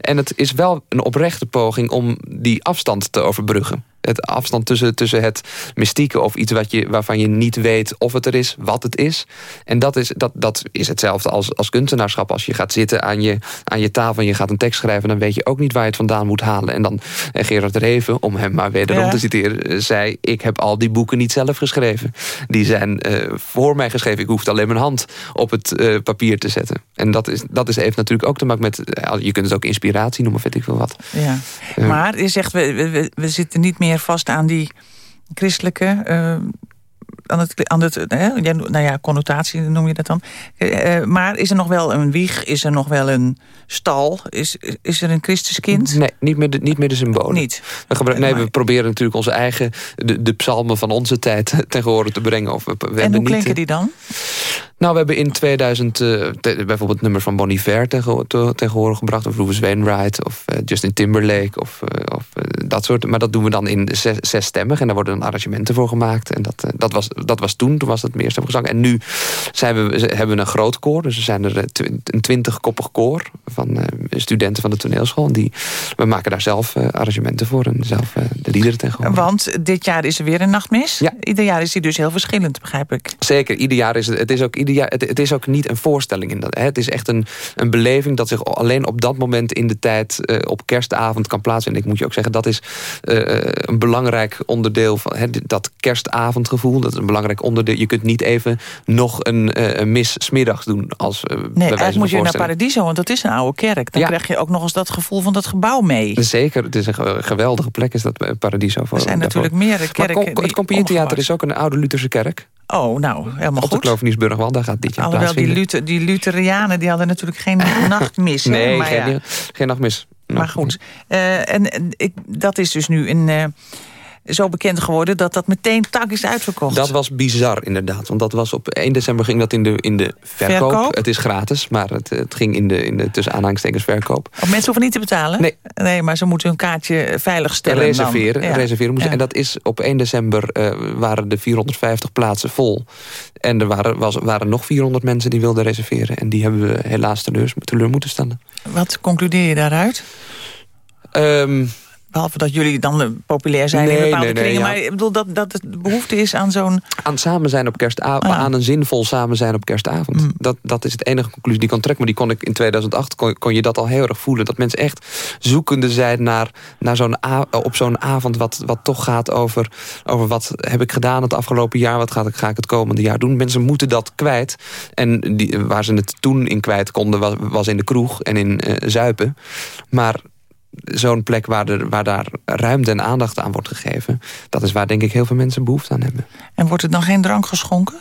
En het is wel een oprechte poging om die afstand te overbruggen het afstand tussen, tussen het mystieke of iets wat je, waarvan je niet weet of het er is, wat het is. En dat is, dat, dat is hetzelfde als, als kunstenaarschap. Als je gaat zitten aan je, aan je tafel en je gaat een tekst schrijven... dan weet je ook niet waar je het vandaan moet halen. En dan en Gerard Reven, om hem maar wederom ja. te citeren... Eh, zei, ik heb al die boeken niet zelf geschreven. Die zijn uh, voor mij geschreven. Ik hoefde alleen mijn hand op het uh, papier te zetten. En dat, is, dat is, heeft natuurlijk ook te maken met... je kunt het ook inspiratie noemen, weet ik veel wat. Ja. maar je zegt, we, we, we zitten niet meer vast aan die christelijke... Uh, aan het, aan het hè, nou ja, connotatie noem je dat dan. Uh, maar is er nog wel een wieg? Is er nog wel een stal? Is, is er een Christuskind? Nee, niet meer de, niet meer de symbolen. Niet? We, nee, we proberen natuurlijk onze eigen... De, de psalmen van onze tijd <laughs> tegen horen te brengen. Of we, we en hoe niet, klinken die dan? Nou, we hebben in 2000 uh, te, bijvoorbeeld nummers van Bon Iver tegen, te, tegen horen gebracht. Of Rufus Wainwright of uh, Justin Timberlake. Of, uh, of dat soort. Maar dat doen we dan in zes, zesstemmig. En daar worden dan arrangementen voor gemaakt. En dat, dat, was, dat was toen. Toen was het meerstemmig gezang. En nu zijn we, hebben we een groot koor. Dus er zijn er een twintigkoppig koor van studenten van de toneelschool. En die, we maken daar zelf arrangementen voor. En zelf de liederen tegen horen. Want dit jaar is er weer een nachtmis. Ja. Ieder jaar is die dus heel verschillend, begrijp ik. Zeker. Ieder jaar is het. Het is ook het, het, is ook niet een voorstelling. In dat, hè. Het is echt een, een beleving dat zich alleen op dat moment in de tijd... Uh, op kerstavond kan plaatsvinden. Ik moet je ook zeggen, dat is uh, een belangrijk onderdeel van hè, dat kerstavondgevoel. Dat is een belangrijk onderdeel. Je kunt niet even nog een, een mis smiddags doen. Als, nee, eigenlijk moet je naar Paradiso, want dat is een oude kerk. Dan ja. krijg je ook nog eens dat gevoel van dat gebouw mee. Zeker, het is een geweldige plek is dat Paradiso. Voor, er zijn natuurlijk meerdere kerken. Maar het Compagnietheater is ook een oude Lutherse kerk. Oh, nou, helemaal Op goed. de Kloveniersburgwal, daar gaat dit jaar Alhoewel, die, Luther, die Lutherianen die hadden natuurlijk geen <laughs> nachtmis. Nee, maar geen, ja. geen nachtmis. Maar goed, uh, en, en ik, dat is dus nu een... Uh, zo bekend geworden dat dat meteen tak is uitverkocht. Dat was bizar inderdaad. Want dat was op 1 december ging dat in de, in de verkoop. verkoop? Het is gratis, maar het, het ging in de, in de tussen aanhalingstekens verkoop. Of mensen hoeven niet te betalen? Nee. Nee, maar ze moeten hun kaartje veilig stellen. Reserveren. Dan. Ja. reserveren moesten. Ja. En dat is op 1 december uh, waren de 450 plaatsen vol. En er waren, was, waren nog 400 mensen die wilden reserveren. En die hebben we helaas teleur, teleur moeten stellen. Wat concludeer je daaruit? Um, Behalve dat jullie dan populair zijn nee, in bepaalde nee, nee, kringen. ja. Maar ik bedoel dat, dat het behoefte is aan zo'n... Aan samen zijn op kerstavond. Ah. Aan een zinvol samen zijn op kerstavond. Mm. Dat, dat is het enige conclusie die ik kan trekken. Maar die kon ik in 2008 kon, kon je dat al heel erg voelen. Dat mensen echt zoekende zijn naar, naar zo'n op zo'n avond... Wat, wat toch gaat over, over wat heb ik gedaan het afgelopen jaar... wat ga ik, ga ik het komende jaar doen. Mensen moeten dat kwijt. En die, waar ze het toen in kwijt konden... was, was in de kroeg en in uh, Zuipen. Maar zo'n plek waar, er, waar daar ruimte en aandacht aan wordt gegeven... dat is waar denk ik heel veel mensen behoefte aan hebben. En wordt er dan geen drank geschonken?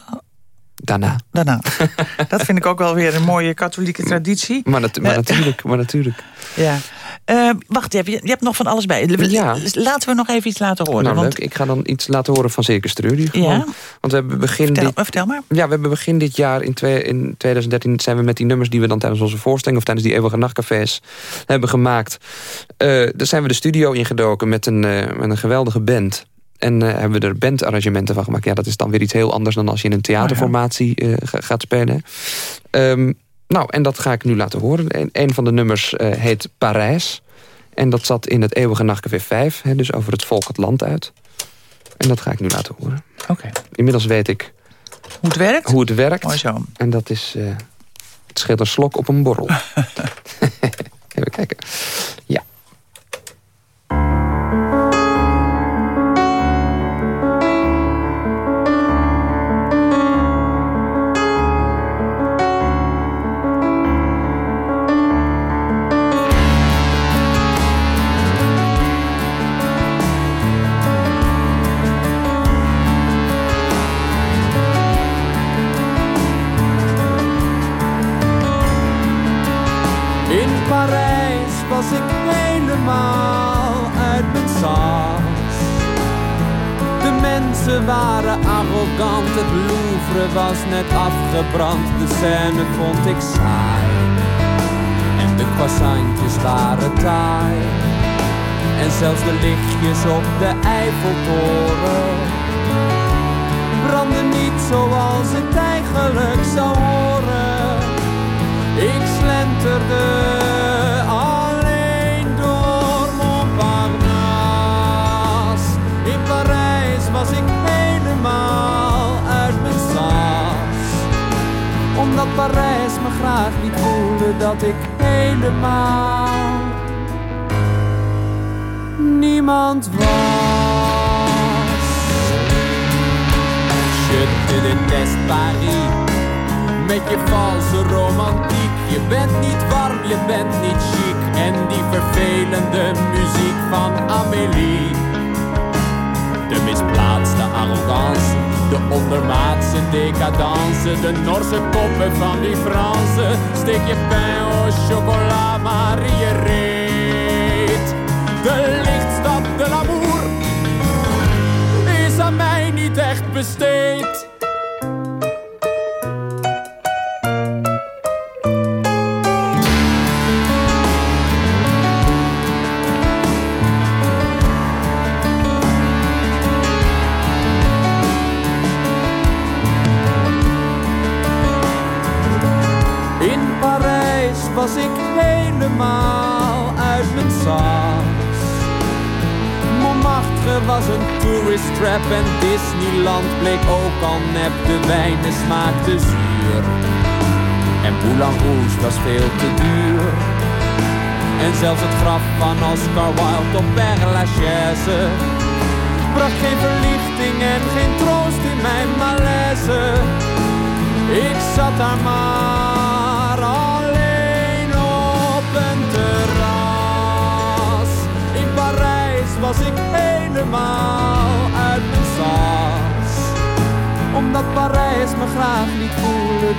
Daarna. Daarna. <laughs> dat vind ik ook wel weer een mooie katholieke traditie. Maar, nat maar natuurlijk, maar natuurlijk. <laughs> Ja. Uh, wacht, je hebt, je hebt nog van alles bij. Ja. Laten we nog even iets laten horen. Nou, want... leuk. Ik ga dan iets laten horen van Circus. Ja. Want we hebben begin vertel, dit... vertel maar. Ja, we hebben begin dit jaar, in, twee, in 2013... zijn we met die nummers die we dan tijdens onze voorstelling... of tijdens die eeuwige nachtcafés hebben gemaakt... Uh, daar zijn we de studio ingedoken met een, uh, met een geweldige band... En uh, hebben we er bandarrangementen van gemaakt. Ja, dat is dan weer iets heel anders dan als je in een theaterformatie uh, gaat spelen. Um, nou, en dat ga ik nu laten horen. Een, een van de nummers uh, heet Parijs. En dat zat in het eeuwige nachtcafé 5. Hè, dus over het volk het land uit. En dat ga ik nu laten horen. Oké. Okay. Inmiddels weet ik... Hoe het werkt? Hoe het werkt. Mooi zo. En dat is... het scheelt een slok op een borrel. <laughs> <laughs> Even kijken. Ja.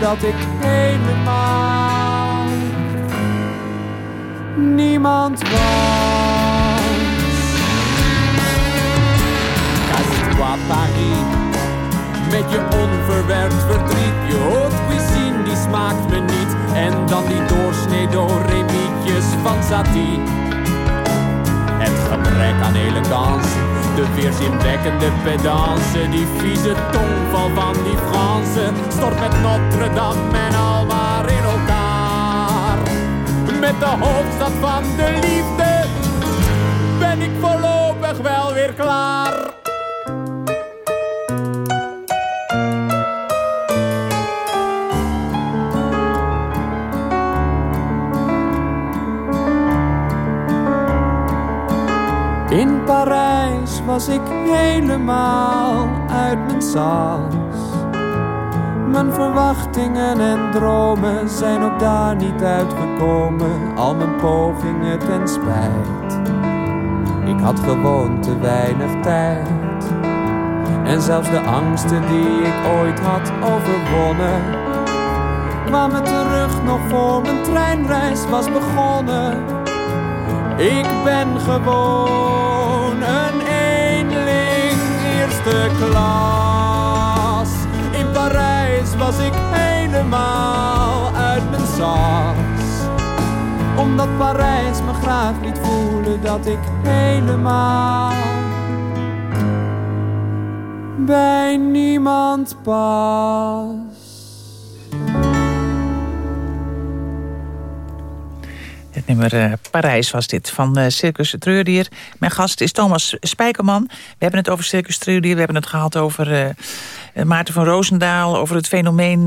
Dat ik helemaal niemand was. Casse-toi Paris met je onverwerkt verdriet. Je haute cuisine die smaakt me niet. En dan die doorsnee doremietjes van Satie. De weerzinwekkende pedance. Die vieze tongval van die Fransen. Stort met Notre Dame en al maar in elkaar. Met de hoofdstad van de liefde ben ik voorlopig wel weer klaar. Was ik helemaal uit mijn sas. Mijn verwachtingen en dromen zijn ook daar niet uitgekomen. Al mijn pogingen ten spijt. Ik had gewoon te weinig tijd. En zelfs de angsten die ik ooit had overwonnen. kwamen terug nog voor mijn treinreis was begonnen. Ik ben gewoon eerste klas. In Parijs was ik helemaal uit mijn sas. Omdat Parijs me graag liet voelen dat ik helemaal bij niemand pas. Nummer eh, Parijs was dit, van eh, Circus Treurdier. Mijn gast is Thomas Spijkerman. We hebben het over Circus Treurdier, we hebben het gehad over eh, Maarten van Roosendaal... over het fenomeen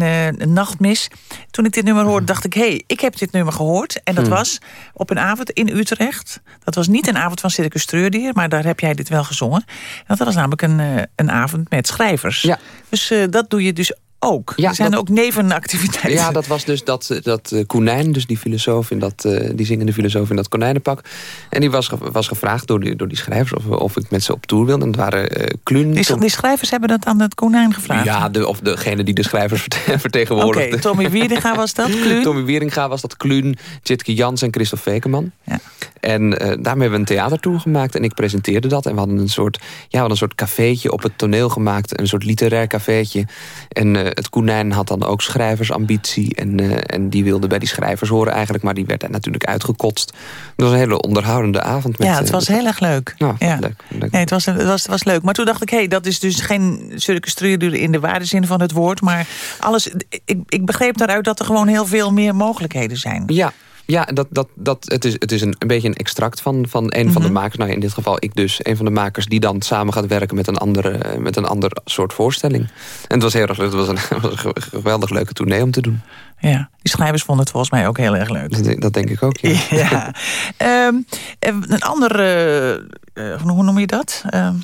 nachtmis. Toen ik dit nummer hoorde, dacht ik... hé, hey, ik heb dit nummer gehoord. En dat Hmm. was op een avond in Utrecht. Dat was niet een avond van Circus Treurdier... maar daar heb jij dit wel gezongen. Want dat was namelijk een, een avond met schrijvers. Ja. Dus dat doe je dus ook. er zijn ook nevenactiviteiten. Ja, dat was dus dat, dat uh, Koenijn, dus die filosoof in dat, uh, die zingende filosoof in dat konijnenpak. En die was, was gevraagd door die, door die schrijvers of, of ik met ze op tour wilde. En dat waren uh, Kluun... Die, die, schrijvers hebben dat aan het Konijn gevraagd? Ja, de, of degene die de schrijvers <laughs> vertegenwoordigde. Oké, Tommy Wieringa was dat, <laughs> Kluun? Tommy Wieringa was dat, Kluun, Jitke Jans en Christophe Vekeman. Ja. En daarmee hebben we een theatertour gemaakt en ik presenteerde dat. En we hadden een soort, ja, we hadden een soort cafeetje op het toneel gemaakt. Een soort literair cafeetje. En het Koenijn had dan ook schrijversambitie. En, uh, en die wilde bij die schrijvers horen eigenlijk. Maar die werd er natuurlijk uitgekotst. Het was een hele onderhoudende avond. Met, ja, het was heel erg leuk. Nou, ja. leuk, leuk, Nee, het was, het, was, het was leuk. Maar toen dacht ik, hé, hey, dat is dus geen circustruur in de ware zin van het woord. Maar alles, ik, ik begreep daaruit dat er gewoon heel veel meer mogelijkheden zijn. Ja, ja, dat, dat, dat, het is, het is een, een beetje een extract van, van een van de Mhm. makers. Nou, in dit geval ik dus. Een van de makers die dan samen gaat werken met een, andere, met een ander soort voorstelling. En het was heel erg leuk. Het was een, <laughs> was een geweldig leuke tournee om te doen. Ja, die schrijvers vonden het volgens mij ook heel erg leuk. Dat, denk ik ook, ja. <laughs> ja. um, een ander, uh, uh, hoe noem je dat? Um,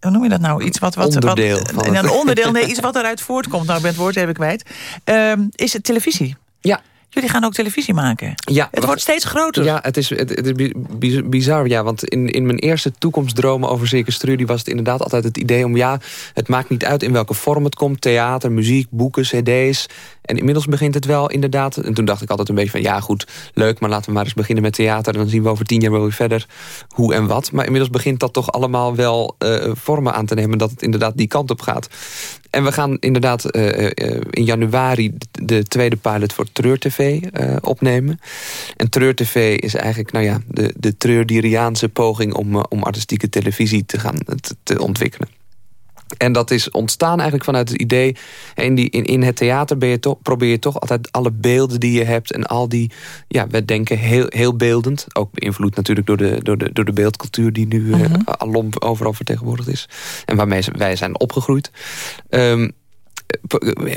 hoe noem je dat nou? Iets wat, wat, onderdeel. Wat, een onderdeel, nee, iets wat eruit voortkomt. Nou, ik ben het woord even kwijt. Um, is het televisie? Ja, Jullie gaan ook televisie maken. Ja, het wordt steeds groter. Ja, het is, het, het is bizar. Ja, want in, in mijn eerste toekomstdromen over Circus Trudy... was het inderdaad altijd het idee om... ja, het maakt niet uit in welke vorm het komt. Theater, muziek, boeken, cd's. En inmiddels begint het wel inderdaad... en toen dacht ik altijd een beetje van... ja, goed, leuk, maar laten we maar eens beginnen met theater... en dan zien we over tien jaar wel weer verder hoe en wat. Maar inmiddels begint dat toch allemaal wel uh, vormen aan te nemen... dat het inderdaad die kant op gaat. En we gaan inderdaad uh, uh, in januari de tweede pilot voor Treur TV opnemen. En Treur TV is eigenlijk nou ja, de, de treurdiriaanse poging om, om artistieke televisie te gaan te ontwikkelen. En dat is ontstaan eigenlijk vanuit het idee... in, die, in, in het theater ben je toch, probeer je toch altijd alle beelden die je hebt... en al die, ja, we denken heel, heel beeldend. Ook beïnvloed natuurlijk door de, door de, door de beeldcultuur... die nu -hmm. uh, alom overal vertegenwoordigd is. En waarmee wij zijn opgegroeid. Um,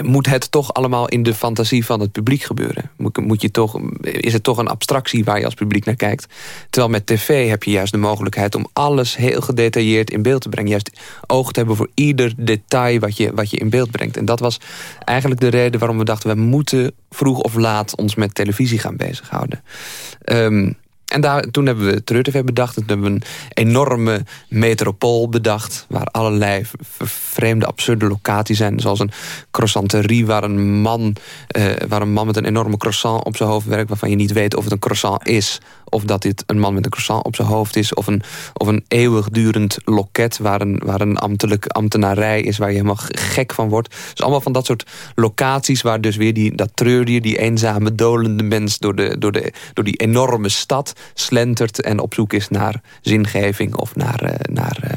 moet het toch allemaal in de fantasie van het publiek gebeuren? Moet, je toch, is het toch een abstractie waar je als publiek naar kijkt? Terwijl met tv heb je juist de mogelijkheid... om alles heel gedetailleerd in beeld te brengen. Juist oog te hebben voor ieder detail wat je, wat je in beeld brengt. En dat was eigenlijk de reden waarom we dachten... we moeten vroeg of laat ons met televisie gaan bezighouden. Um, en daar, toen hebben we Treur TV bedacht. Toen hebben we een enorme metropool bedacht... waar allerlei vreemde, absurde locaties zijn. Zoals een croissanterie waar een man, uh, waar een man met een enorme croissant op zijn hoofd werkt... waarvan je niet weet of het een croissant is... of dat dit een man met een croissant op zijn hoofd is... of een, of een eeuwigdurend loket waar een, waar een ambtelijk ambtenarij is... waar je helemaal gek van wordt. Dus allemaal van dat soort locaties... waar dus weer die, dat treurdier, die eenzame, dolende mens... door, de, door, de, door die enorme stad slentert en op zoek is naar zingeving of naar, uh, naar, uh,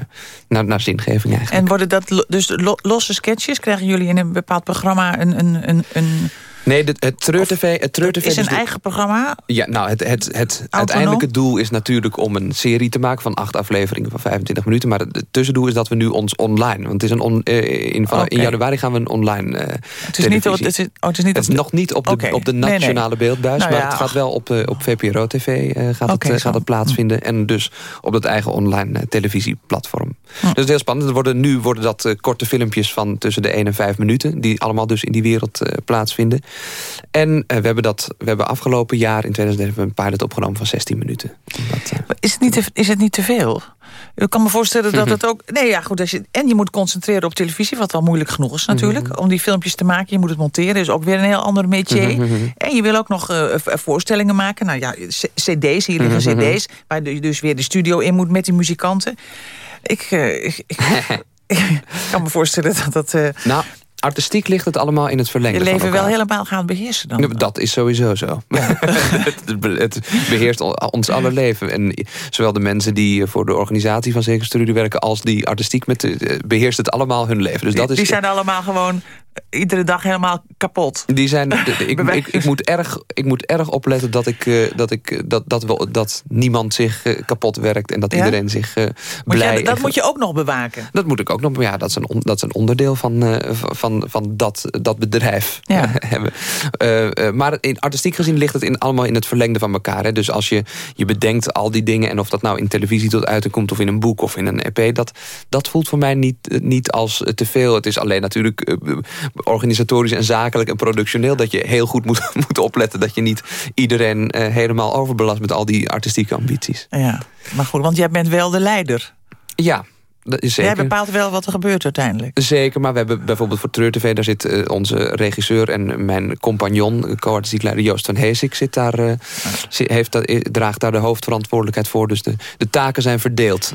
naar, naar zingeving eigenlijk. En worden dat dus losse sketches? Krijgen jullie in een bepaald programma een... een, een, een... Nee, het Treur TV... Het Treur TV is een dus eigen programma? Ja, nou, het, het, het uiteindelijke doel is natuurlijk om een serie te maken... van acht afleveringen van 25 minuten. Maar het, tussendoel is dat we nu ons online... want het is een on, uh, in, van, okay. in januari gaan we een online uh, het is niet, het is, oh, het is niet het is nog niet op de, okay. op de nationale nee, nee. beeldbuis... Nou, maar ja. het gaat wel op, uh, op VPRO-TV gaat, okay, het, gaat het plaatsvinden. En dus op dat eigen online televisieplatform. Hm. Dus het is heel spannend. Er worden, nu worden dat korte filmpjes van tussen de 1 en 5 minuten... die allemaal dus in die wereld plaatsvinden. En uh, we, hebben dat, we hebben afgelopen jaar in 2011 een pilot opgenomen van 16 minuten. Dat, uh... is, het niet te, is het niet te veel? Ik kan me voorstellen dat het <laughs> ook... Nee, ja, goed. Als je, en je moet concentreren op televisie, wat wel moeilijk genoeg is natuurlijk. Mm -hmm. Om die filmpjes te maken, je moet het monteren. is ook weer een heel ander métier. Mm -hmm. En je wil ook nog uh, voorstellingen maken. Nou ja, cd's, hier liggen mm -hmm. cd's. Waar je dus weer de studio in moet met die muzikanten. Ik, ik, <laughs> ik kan me voorstellen dat dat... Uh, nou, artistiek ligt het allemaal in het verlengde Je leven wel helemaal gaan beheersen dan? Dat is sowieso zo. Ja. <laughs> het, beheerst ons alle leven. En zowel de mensen die voor de organisatie van Zeker Studie werken... als die artistiek met, beheerst het allemaal hun leven. Dus die, dat is, die zijn allemaal gewoon iedere dag helemaal kapot. Die zijn, ik, <laughs> ik, ik, moet erg, ik moet erg opletten dat, ik, uh, dat, ik, dat, dat, dat niemand zich uh, kapot werkt... en dat ja? iedereen zich uh, blij... Jij, dat moet je ook nog bewaken? Dat moet ik ook nog, ja, dat is een, on, dat is een onderdeel van, van van, van dat, dat bedrijf <laughs> hebben. Uh, maar in, artistiek gezien ligt het in, allemaal in het verlengde van elkaar. Hè? Dus als je, je bedenkt al die dingen... en of dat nou in televisie tot uiting komt... of in een boek of in een EP... dat, dat voelt voor mij niet, niet als te veel. Het is alleen natuurlijk organisatorisch en zakelijk en productioneel... dat je heel goed moet, <laughs> moet opletten... dat je niet iedereen helemaal overbelast met al die artistieke ambities. Ja, maar goed, want jij bent wel de leider. Ja, Zeker. Jij bepaalt wel wat er gebeurt uiteindelijk. Zeker, maar we hebben bijvoorbeeld voor Treur TV... daar zit uh, onze regisseur en mijn compagnon... co-artistiek leider Joost van Heesik... Zit daar, uh, heeft, uh, draagt daar de hoofdverantwoordelijkheid voor. Dus de, de taken zijn verdeeld.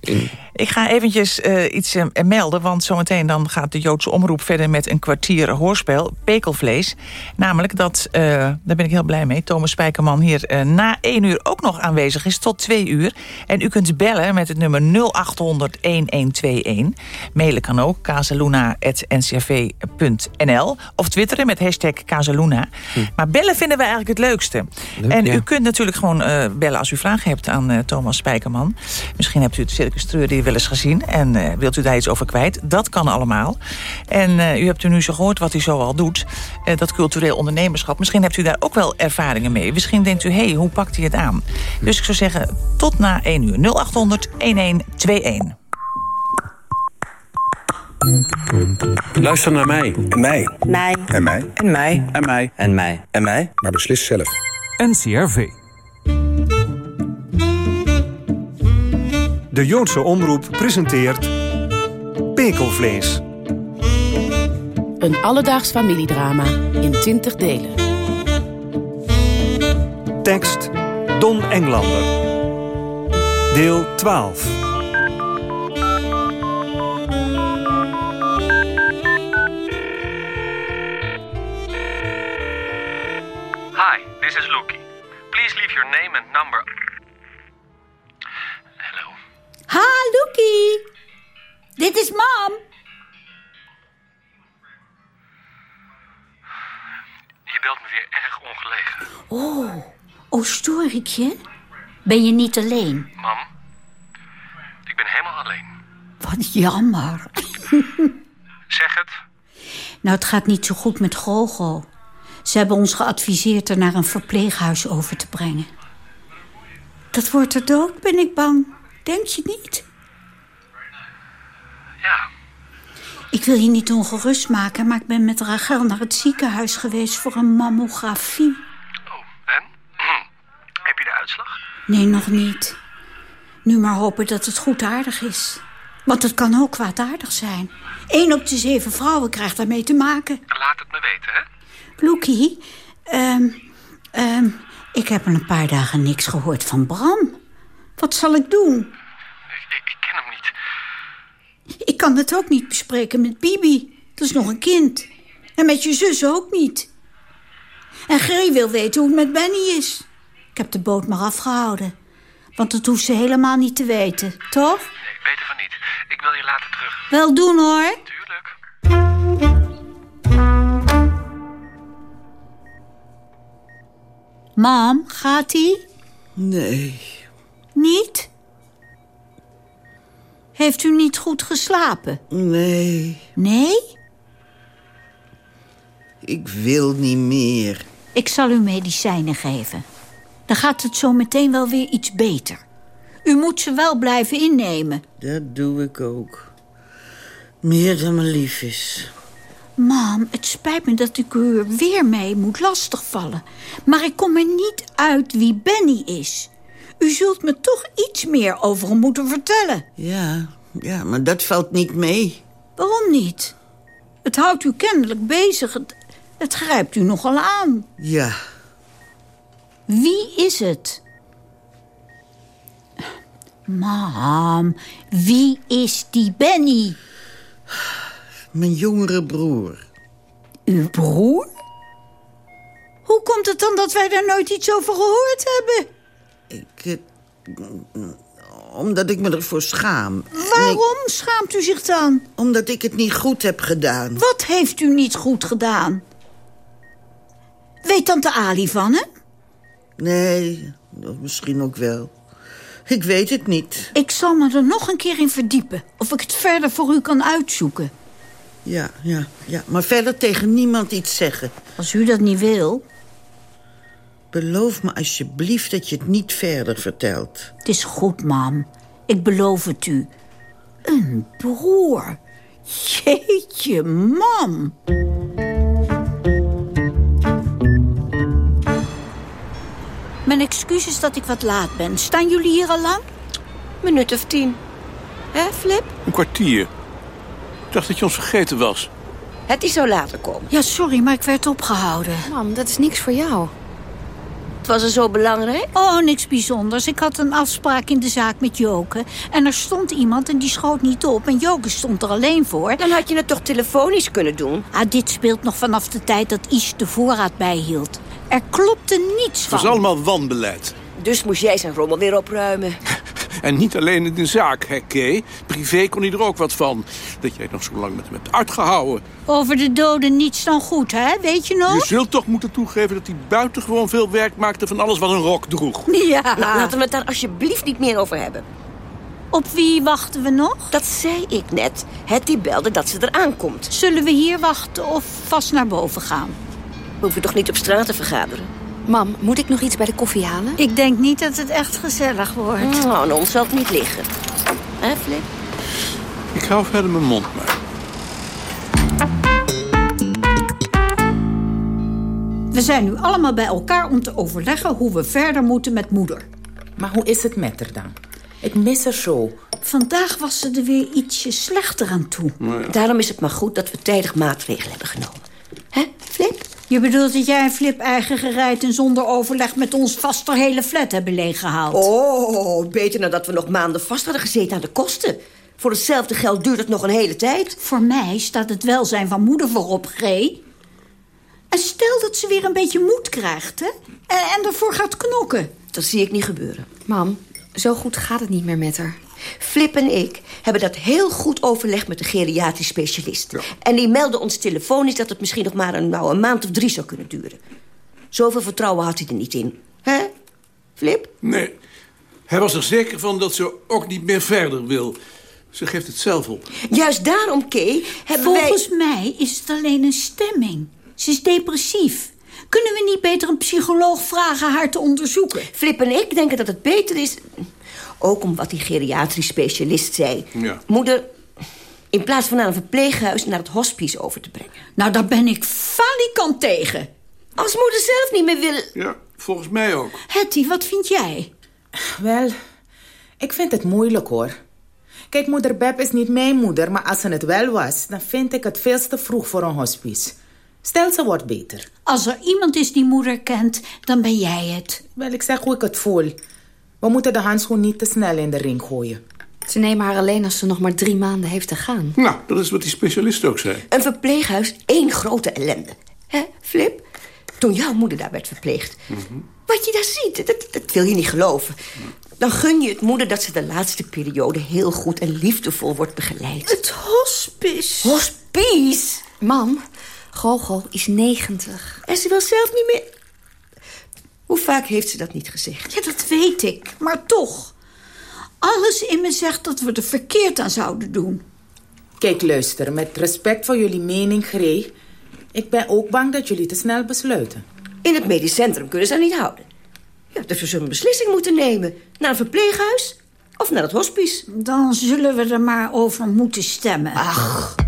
In... Ik ga eventjes iets melden... want zometeen dan gaat de Joodse Omroep verder... met een kwartier hoorspel, Pekelvlees. Namelijk dat, daar ben ik heel blij mee... Thomas Spijkerman hier na één uur ook nog aanwezig is... tot twee uur. En u kunt bellen met het nummer 0800 1121. Mailen kan ook, casaluna.ncrv.nl. Of twitteren met hashtag Casaluna. Hm. Maar bellen vinden we eigenlijk het leukste. en u kunt natuurlijk gewoon bellen als u vragen hebt aan Thomas Spijkerman. Misschien hebt u het Circus Treur wel eens gezien... en uh, wilt u daar iets over kwijt. Dat kan allemaal. En u hebt u nu zo gehoord wat hij zo al doet. dat cultureel ondernemerschap. Misschien hebt u daar ook wel ervaringen mee. Misschien denkt u, hé, hey, hoe pakt hij het aan? Dus ik zou zeggen, tot na 1 uur. 0800 1121. Luister naar mij. En mij. Mij. En mij. En mij. En mij. En mij. En mij. Maar beslis zelf. NCRV. De Joodse Omroep presenteert Pekelvlees. Een alledaags familiedrama in 20 delen. Tekst Don Englander. Deel 12. Ik je? Ben je niet alleen? Mam, ik ben helemaal alleen. Wat jammer. <laughs> zeg het. Nou, het gaat niet zo goed met Gogo. Ze hebben ons geadviseerd er naar een verpleeghuis over te brengen. Dat wordt er dood, ben ik bang. Denk je niet? Ja. Ik wil je niet ongerust maken, maar ik ben met Rachel naar het ziekenhuis geweest voor een mammografie. Oh, en? Hm. Heb je de uitslag? Nee, nog niet. Nu maar hopen dat het goedaardig is. Want het kan ook kwaadaardig zijn. Eén op de zeven vrouwen krijgt daarmee te maken. Laat het me weten, hè? Loekie, um, um, ik heb al een paar dagen niks gehoord van Bram. Wat zal ik doen? Ik, ik, ken hem niet. Ik kan het ook niet bespreken met Bibi. Dat is nog een kind. En met je zus ook niet. En Gree wil weten hoe het met Benny is. Ik heb de boot maar afgehouden. Want dat hoeft ze helemaal niet te weten, toch? Nee, ik weet ervan niet. Ik wil je later terug. Wel doen, hoor. Tuurlijk. Mam, gaat ie? Nee. Niet? Heeft u niet goed geslapen? Nee. Nee? Ik wil niet meer. Ik zal u medicijnen geven. Dan gaat het zo meteen wel weer iets beter. U moet ze wel blijven innemen. Dat doe ik ook. Meer dan me lief is. Mam, het spijt me dat ik u er weer mee moet lastigvallen. Maar ik kom er niet uit wie Benny is. U zult me toch iets meer over hem moeten vertellen. Ja, ja, maar dat valt niet mee. Waarom niet? Het houdt u kennelijk bezig. Het, het grijpt u nogal aan. Ja. Wie is het? Mam, wie is die Benny? Mijn jongere broer. Uw broer? Hoe komt het dan dat wij daar nooit iets over gehoord hebben? Ik... Omdat ik me ervoor schaam. Waarom schaamt u zich dan? Omdat ik het niet goed heb gedaan. Wat heeft u niet goed gedaan? Weet tante Ali van hem? Nee, misschien ook wel. Ik weet het niet. Ik zal me er nog een keer in verdiepen. Of ik het verder voor u kan uitzoeken. Ja, ja, ja. Maar verder tegen niemand iets zeggen. Als u dat niet wil. Beloof me alsjeblieft dat je het niet verder vertelt. Het is goed, mam. Ik beloof het u. Een broer. Jeetje, mam. Mijn excuses dat ik wat laat ben. Staan jullie hier al lang? Minuut of tien. Hè, Flip? Een kwartier. Ik dacht dat je ons vergeten was. Het is zo later komen. Ja, sorry, maar ik werd opgehouden. Mam, dat is niks voor jou. Het was er zo belangrijk? Oh, niks bijzonders. Ik had een afspraak in de zaak met Joke. En er stond iemand en die schoot niet op. En Joke stond er alleen voor. Dan had je het toch telefonisch kunnen doen? Ah, dit speelt nog vanaf de tijd dat Ish de voorraad bijhield. Er klopte niets van. Het was allemaal wanbeleid. Dus moest jij zijn rommel weer opruimen. <laughs> En niet alleen in de zaak, hè, Kay. Privé kon hij er ook wat van. Dat jij nog zo lang met hem hebt uitgehouden. Over de doden niets dan goed, hè? Weet je nog? Je zult toch moeten toegeven dat hij buitengewoon veel werk maakte... van alles wat een rok droeg. <laughs> Ja. Nou, laten we het daar alsjeblieft niet meer over hebben. Op wie wachten we nog? Dat zei ik net. Hetty belde dat ze eraan komt. Zullen we hier wachten of vast naar boven gaan? We hoeven toch niet op straat te vergaderen? Mam, moet ik nog iets bij de koffie halen? Ik denk niet dat het echt gezellig wordt. Nou, aan ons zal het niet liggen. Hè, Flip? Ik hou verder mijn mond maar. We zijn nu allemaal bij elkaar om te overleggen hoe we verder moeten met moeder. Maar hoe is het met haar dan? Ik mis haar zo. Vandaag was ze er weer ietsje slechter aan toe. Daarom is het maar goed dat we tijdig maatregelen hebben genomen. Hè, Flip? Je bedoelt dat jij en Flip eigen gereid en zonder overleg met ons vast de hele flat hebben leeggehaald? Oh, beter nadat we nog maanden vast hadden gezeten aan de kosten. Voor hetzelfde geld duurt het nog een hele tijd. Voor mij staat het welzijn van moeder voorop, G. En stel dat ze weer een beetje moed krijgt, hè? En, en ervoor gaat knokken. Dat zie ik niet gebeuren. Mam, zo goed gaat het niet meer met haar. Flip en ik hebben dat heel goed overlegd met de geriatrisch specialist. En die meldde ons telefonisch dat het misschien nog maar een, nou, een maand of drie zou kunnen duren. Zoveel vertrouwen had hij er niet in. Hè, Flip? Nee. Hij was er zeker van dat ze ook niet meer verder wil. Ze geeft het zelf op. Juist daarom, Kay, hebben Volgens wij... mij is het alleen een stemming. Ze is depressief. Kunnen we niet beter een psycholoog vragen haar te onderzoeken? Flip en ik denken dat het beter is... Ook om wat die geriatrisch specialist zei. Ja. Moeder, in plaats van naar een verpleeghuis... naar het hospice over te brengen. Nou, daar ben ik falikant tegen. Als moeder zelf niet meer wil... Ja, volgens mij ook. Hetty, wat vind jij? Wel, ik vind het moeilijk hoor. Kijk, moeder Beb is niet mijn moeder, maar als ze het wel was... dan vind ik het veel te vroeg voor een hospice. Stel, ze wordt beter. Als er iemand is die moeder kent, dan ben jij het. Wel, ik zeg hoe ik het voel. We moeten de handschoen niet te snel in de ring gooien. Ze nemen haar alleen als ze nog maar drie maanden heeft te gaan. Nou, dat is wat die specialist ook zei. Een verpleeghuis, één grote ellende. Hè, Flip? Toen jouw moeder daar werd verpleegd. Wat je daar ziet, dat, dat wil je niet geloven. Dan gun je het moeder dat ze de laatste periode... heel goed en liefdevol wordt begeleid. Het hospice. Hospice? Mam, Gogo is 90. En ze wil zelf niet meer... Hoe vaak heeft ze dat niet gezegd? Ja, dat weet ik. Maar toch. Alles in me zegt dat we er verkeerd aan zouden doen. Kijk, luister, met respect voor jullie mening, Gree... ik ben ook bang dat jullie te snel besluiten. In het medisch centrum kunnen ze haar niet houden. Ja, dus we zullen een beslissing moeten nemen. Naar een verpleeghuis of naar het hospice. Dan zullen we er maar over moeten stemmen. Ach.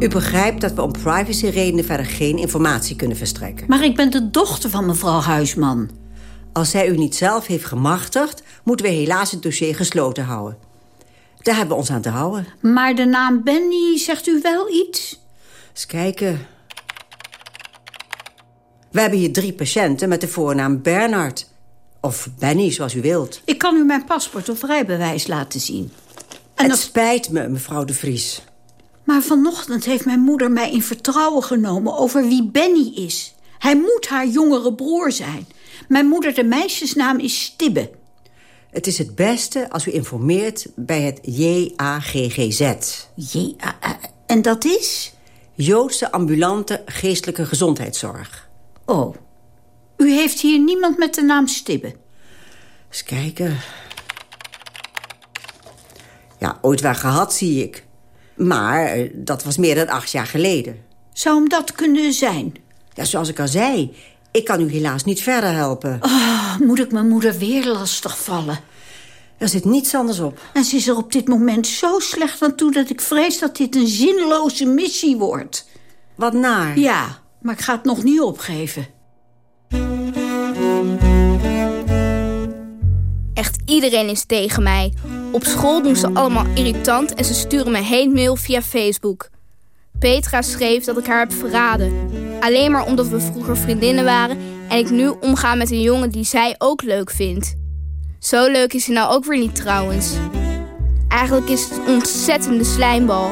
U begrijpt dat we om privacyredenen verder geen informatie kunnen verstrekken. Maar ik ben de dochter van mevrouw Huisman. Als zij u niet zelf heeft gemachtigd... moeten we helaas het dossier gesloten houden. Daar hebben we ons aan te houden. Maar de naam Benny, zegt u wel iets? Eens kijken. We hebben hier drie patiënten met de voornaam Bernard. Of Benny, zoals u wilt. Ik kan u mijn paspoort of rijbewijs laten zien. En het spijt me, mevrouw de Vries. Maar vanochtend heeft mijn moeder mij in vertrouwen genomen over wie Benny is. Hij moet haar jongere broer zijn. Mijn moeder, de meisjesnaam is Stibbe. Het is het beste als u informeert bij het JAGGZ. JA, en dat is? Joodse ambulante geestelijke gezondheidszorg. Oh, u heeft hier niemand met de naam Stibbe? Eens kijken. Ja, ooit wel gehad, zie ik. Maar eh, dat was meer dan acht jaar geleden. Zou hem dat kunnen zijn? Ja, zoals ik al zei, ik kan u helaas niet verder helpen. Oh, moet ik mijn moeder weer lastig vallen? Er zit niets anders op. En ze is er op dit moment zo slecht aan toe... dat ik vrees dat dit een zinloze missie wordt. Wat naar? Ja, maar ik ga het nog niet opgeven. Echt iedereen is tegen mij. Op school doen ze allemaal irritant en ze sturen me heen mail via Facebook. Petra schreef dat ik haar heb verraden. Alleen maar omdat we vroeger vriendinnen waren... en ik nu omga met een jongen die zij ook leuk vindt. Zo leuk is hij nou ook weer niet trouwens. Eigenlijk is het een ontzettende slijmbal.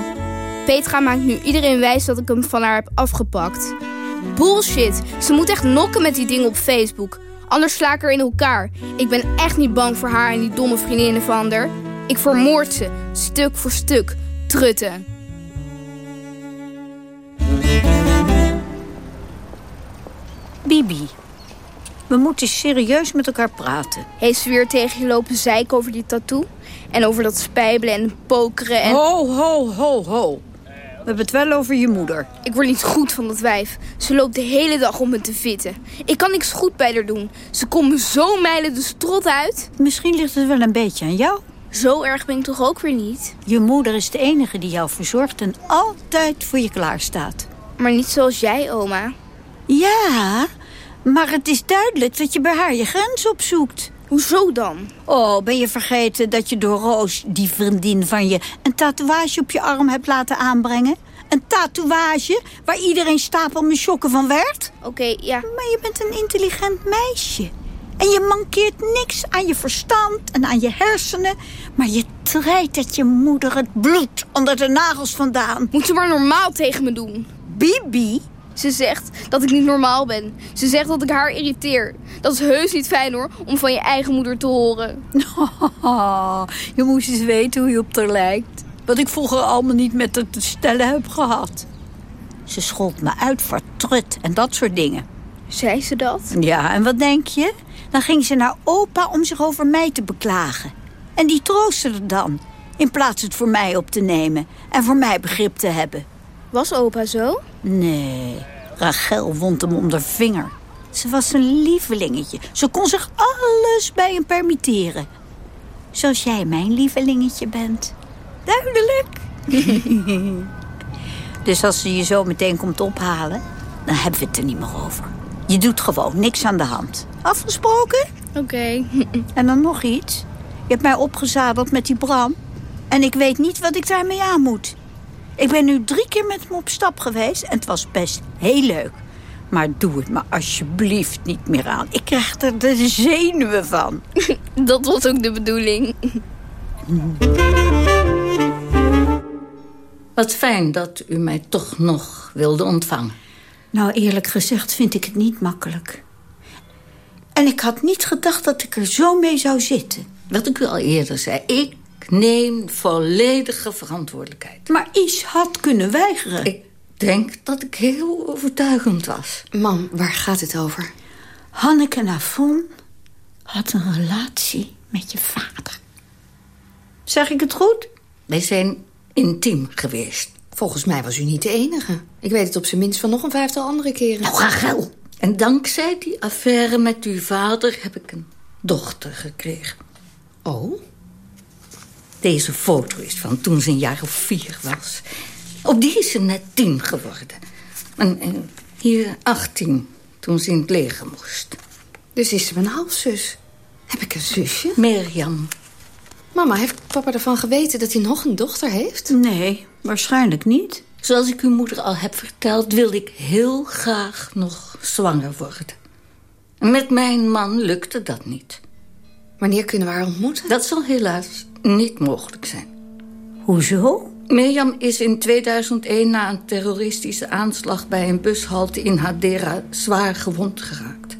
Petra maakt nu iedereen wijs dat ik hem van haar heb afgepakt. Bullshit, ze moet echt nokken met die dingen op Facebook. Anders sla ik er in elkaar. Ik ben echt niet bang voor haar en die domme vriendinnen van haar. Ik vermoord ze, stuk voor stuk. Trutten. Bibi, we moeten serieus met elkaar praten. Heeft ze weer tegen je lopen zeiken over die tattoo? En over dat spijbelen en pokeren en... Ho, ho, ho, ho. We hebben het wel over je moeder. Ik word niet goed van dat wijf. Ze loopt de hele dag om me te vitten. Ik kan niks goed bij haar doen. Ze komt me zo mijlen de strot uit. Misschien ligt het wel een beetje aan jou. Zo erg ben ik toch ook weer niet? Je moeder is de enige die jou verzorgt en altijd voor je klaarstaat. Maar niet zoals jij, oma. Ja, maar het is duidelijk dat je bij haar je grens opzoekt. Hoezo dan? Oh, ben je vergeten dat je door Roos, die vriendin van je... een tatoeage op je arm hebt laten aanbrengen? Een tatoeage waar iedereen stapel chokken van werd? Oké, ja. Maar je bent een intelligent meisje. En je mankeert niks aan je verstand en aan je hersenen. Maar je treidt dat je moeder het bloed onder de nagels vandaan. Moet ze maar normaal tegen me doen. Bibi? Ze zegt dat ik niet normaal ben. Ze zegt dat ik haar irriteer. Dat is heus niet fijn hoor, om van je eigen moeder te horen. Oh, je moest eens weten hoe je op haar lijkt. Wat ik vroeger allemaal niet met haar te stellen heb gehad. Ze schold me uit voor trut en dat soort dingen. Zei ze dat? Ja, en wat denk je? Dan ging ze naar opa om zich over mij te beklagen. En die troostte er dan, in plaats het voor mij op te nemen... en voor mij begrip te hebben. Was opa zo? Nee, Rachel wond hem om de vinger. Ze was een lievelingetje. Ze kon zich alles bij hem permitteren. Zoals jij mijn lievelingetje bent. Duidelijk. <laughs> dus als ze je zo meteen komt ophalen... dan hebben we het er niet meer over. Je doet gewoon niks aan de hand. Afgesproken? Oké. <laughs> en dan nog iets. Je hebt mij opgezadeld met die Bram. En ik weet niet wat ik daarmee aan moet. Ik ben nu drie keer met hem op stap geweest en het was best heel leuk. Maar doe het me alsjeblieft niet meer aan. Ik krijg er de zenuwen van. <laughs> Dat was ook de bedoeling. Wat fijn dat u mij toch nog wilde ontvangen. Nou, eerlijk gezegd vind ik het niet makkelijk. En ik had niet gedacht dat ik er zo mee zou zitten. Wat ik u al eerder zei, ik neem volledige verantwoordelijkheid. Maar Is had kunnen weigeren. Ik denk dat ik heel overtuigend was. Mam, waar gaat het over? Hanneke Navon had een relatie met je vader. Zeg ik het goed? Wij zijn intiem geweest. Volgens mij was u niet de enige. Ik weet het op zijn minst van nog een vijftal andere keren. Nou, Rachel. En dankzij die affaire met uw vader heb ik een dochter gekregen. Oh? Deze foto is van toen ze een jaar of vier was. Op die is ze net tien geworden. En, en hier achttien, toen ze in het leger moest. Dus is ze mijn halfzus. Heb ik een zusje? Mirjam. Mama, heeft papa ervan geweten dat hij nog een dochter heeft? Nee, waarschijnlijk niet. Zoals ik uw moeder al heb verteld... wil ik heel graag nog zwanger worden. Met mijn man lukte dat niet. Wanneer kunnen we haar ontmoeten? Dat zal helaas niet mogelijk zijn. Hoezo? Mirjam is in 2001 na een terroristische aanslag... bij een bushalte in Hadera zwaar gewond geraakt.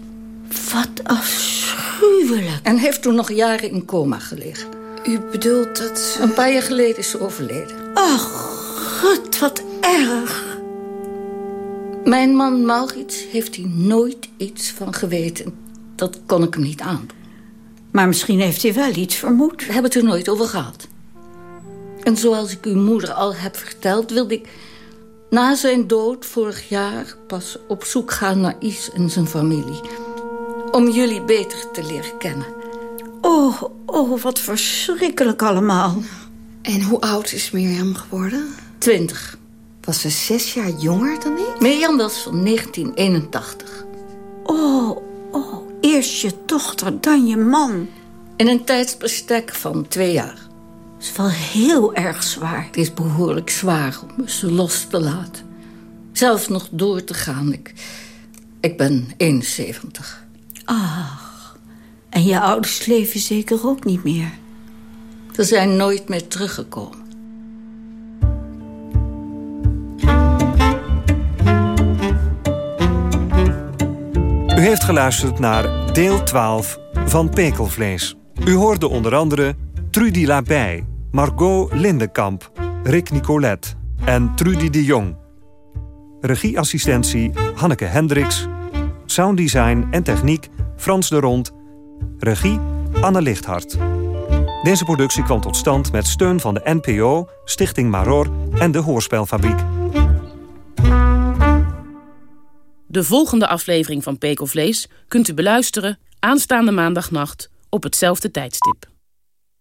Wat afschuwelijk. En heeft toen nog jaren in coma gelegen. U bedoelt dat... Een paar jaar geleden is ze overleden. Ach, god, wat erg. Mijn man Maurits heeft hier nooit iets van geweten. Dat kon ik hem niet aandoen. Maar misschien heeft hij wel iets vermoed. We hebben het er nooit over gehad. En zoals ik uw moeder al heb verteld... wilde ik na zijn dood vorig jaar pas op zoek gaan naar Is en zijn familie. Om jullie beter te leren kennen. Oh, oh, wat verschrikkelijk allemaal. En hoe oud is Mirjam geworden? Twintig. Was ze zes jaar jonger dan ik? Mirjam was van 1981. Oh, oh, eerst je dochter, dan je man. In een tijdsbestek van twee jaar. Dat is wel heel erg zwaar. Het is behoorlijk zwaar om me ze los te laten. Zelfs nog door te gaan. Ik, ik ben 71. Ach, en je ouders leven zeker ook niet meer? Ze zijn nooit meer teruggekomen. U heeft geluisterd naar deel 12 van Pekelvlees. U hoorde onder andere Trudy Labij, Margot Lindenkamp, Rick Nicolet en Trudy de Jong. Regieassistentie Hanneke Hendricks. Sounddesign en techniek Frans de Rond. Regie Anne Lichthart. Deze productie kwam tot stand met steun van de NPO, Stichting Maror en de Hoorspelfabriek. De volgende aflevering van Pekelvlees kunt u beluisteren aanstaande maandagnacht op hetzelfde tijdstip.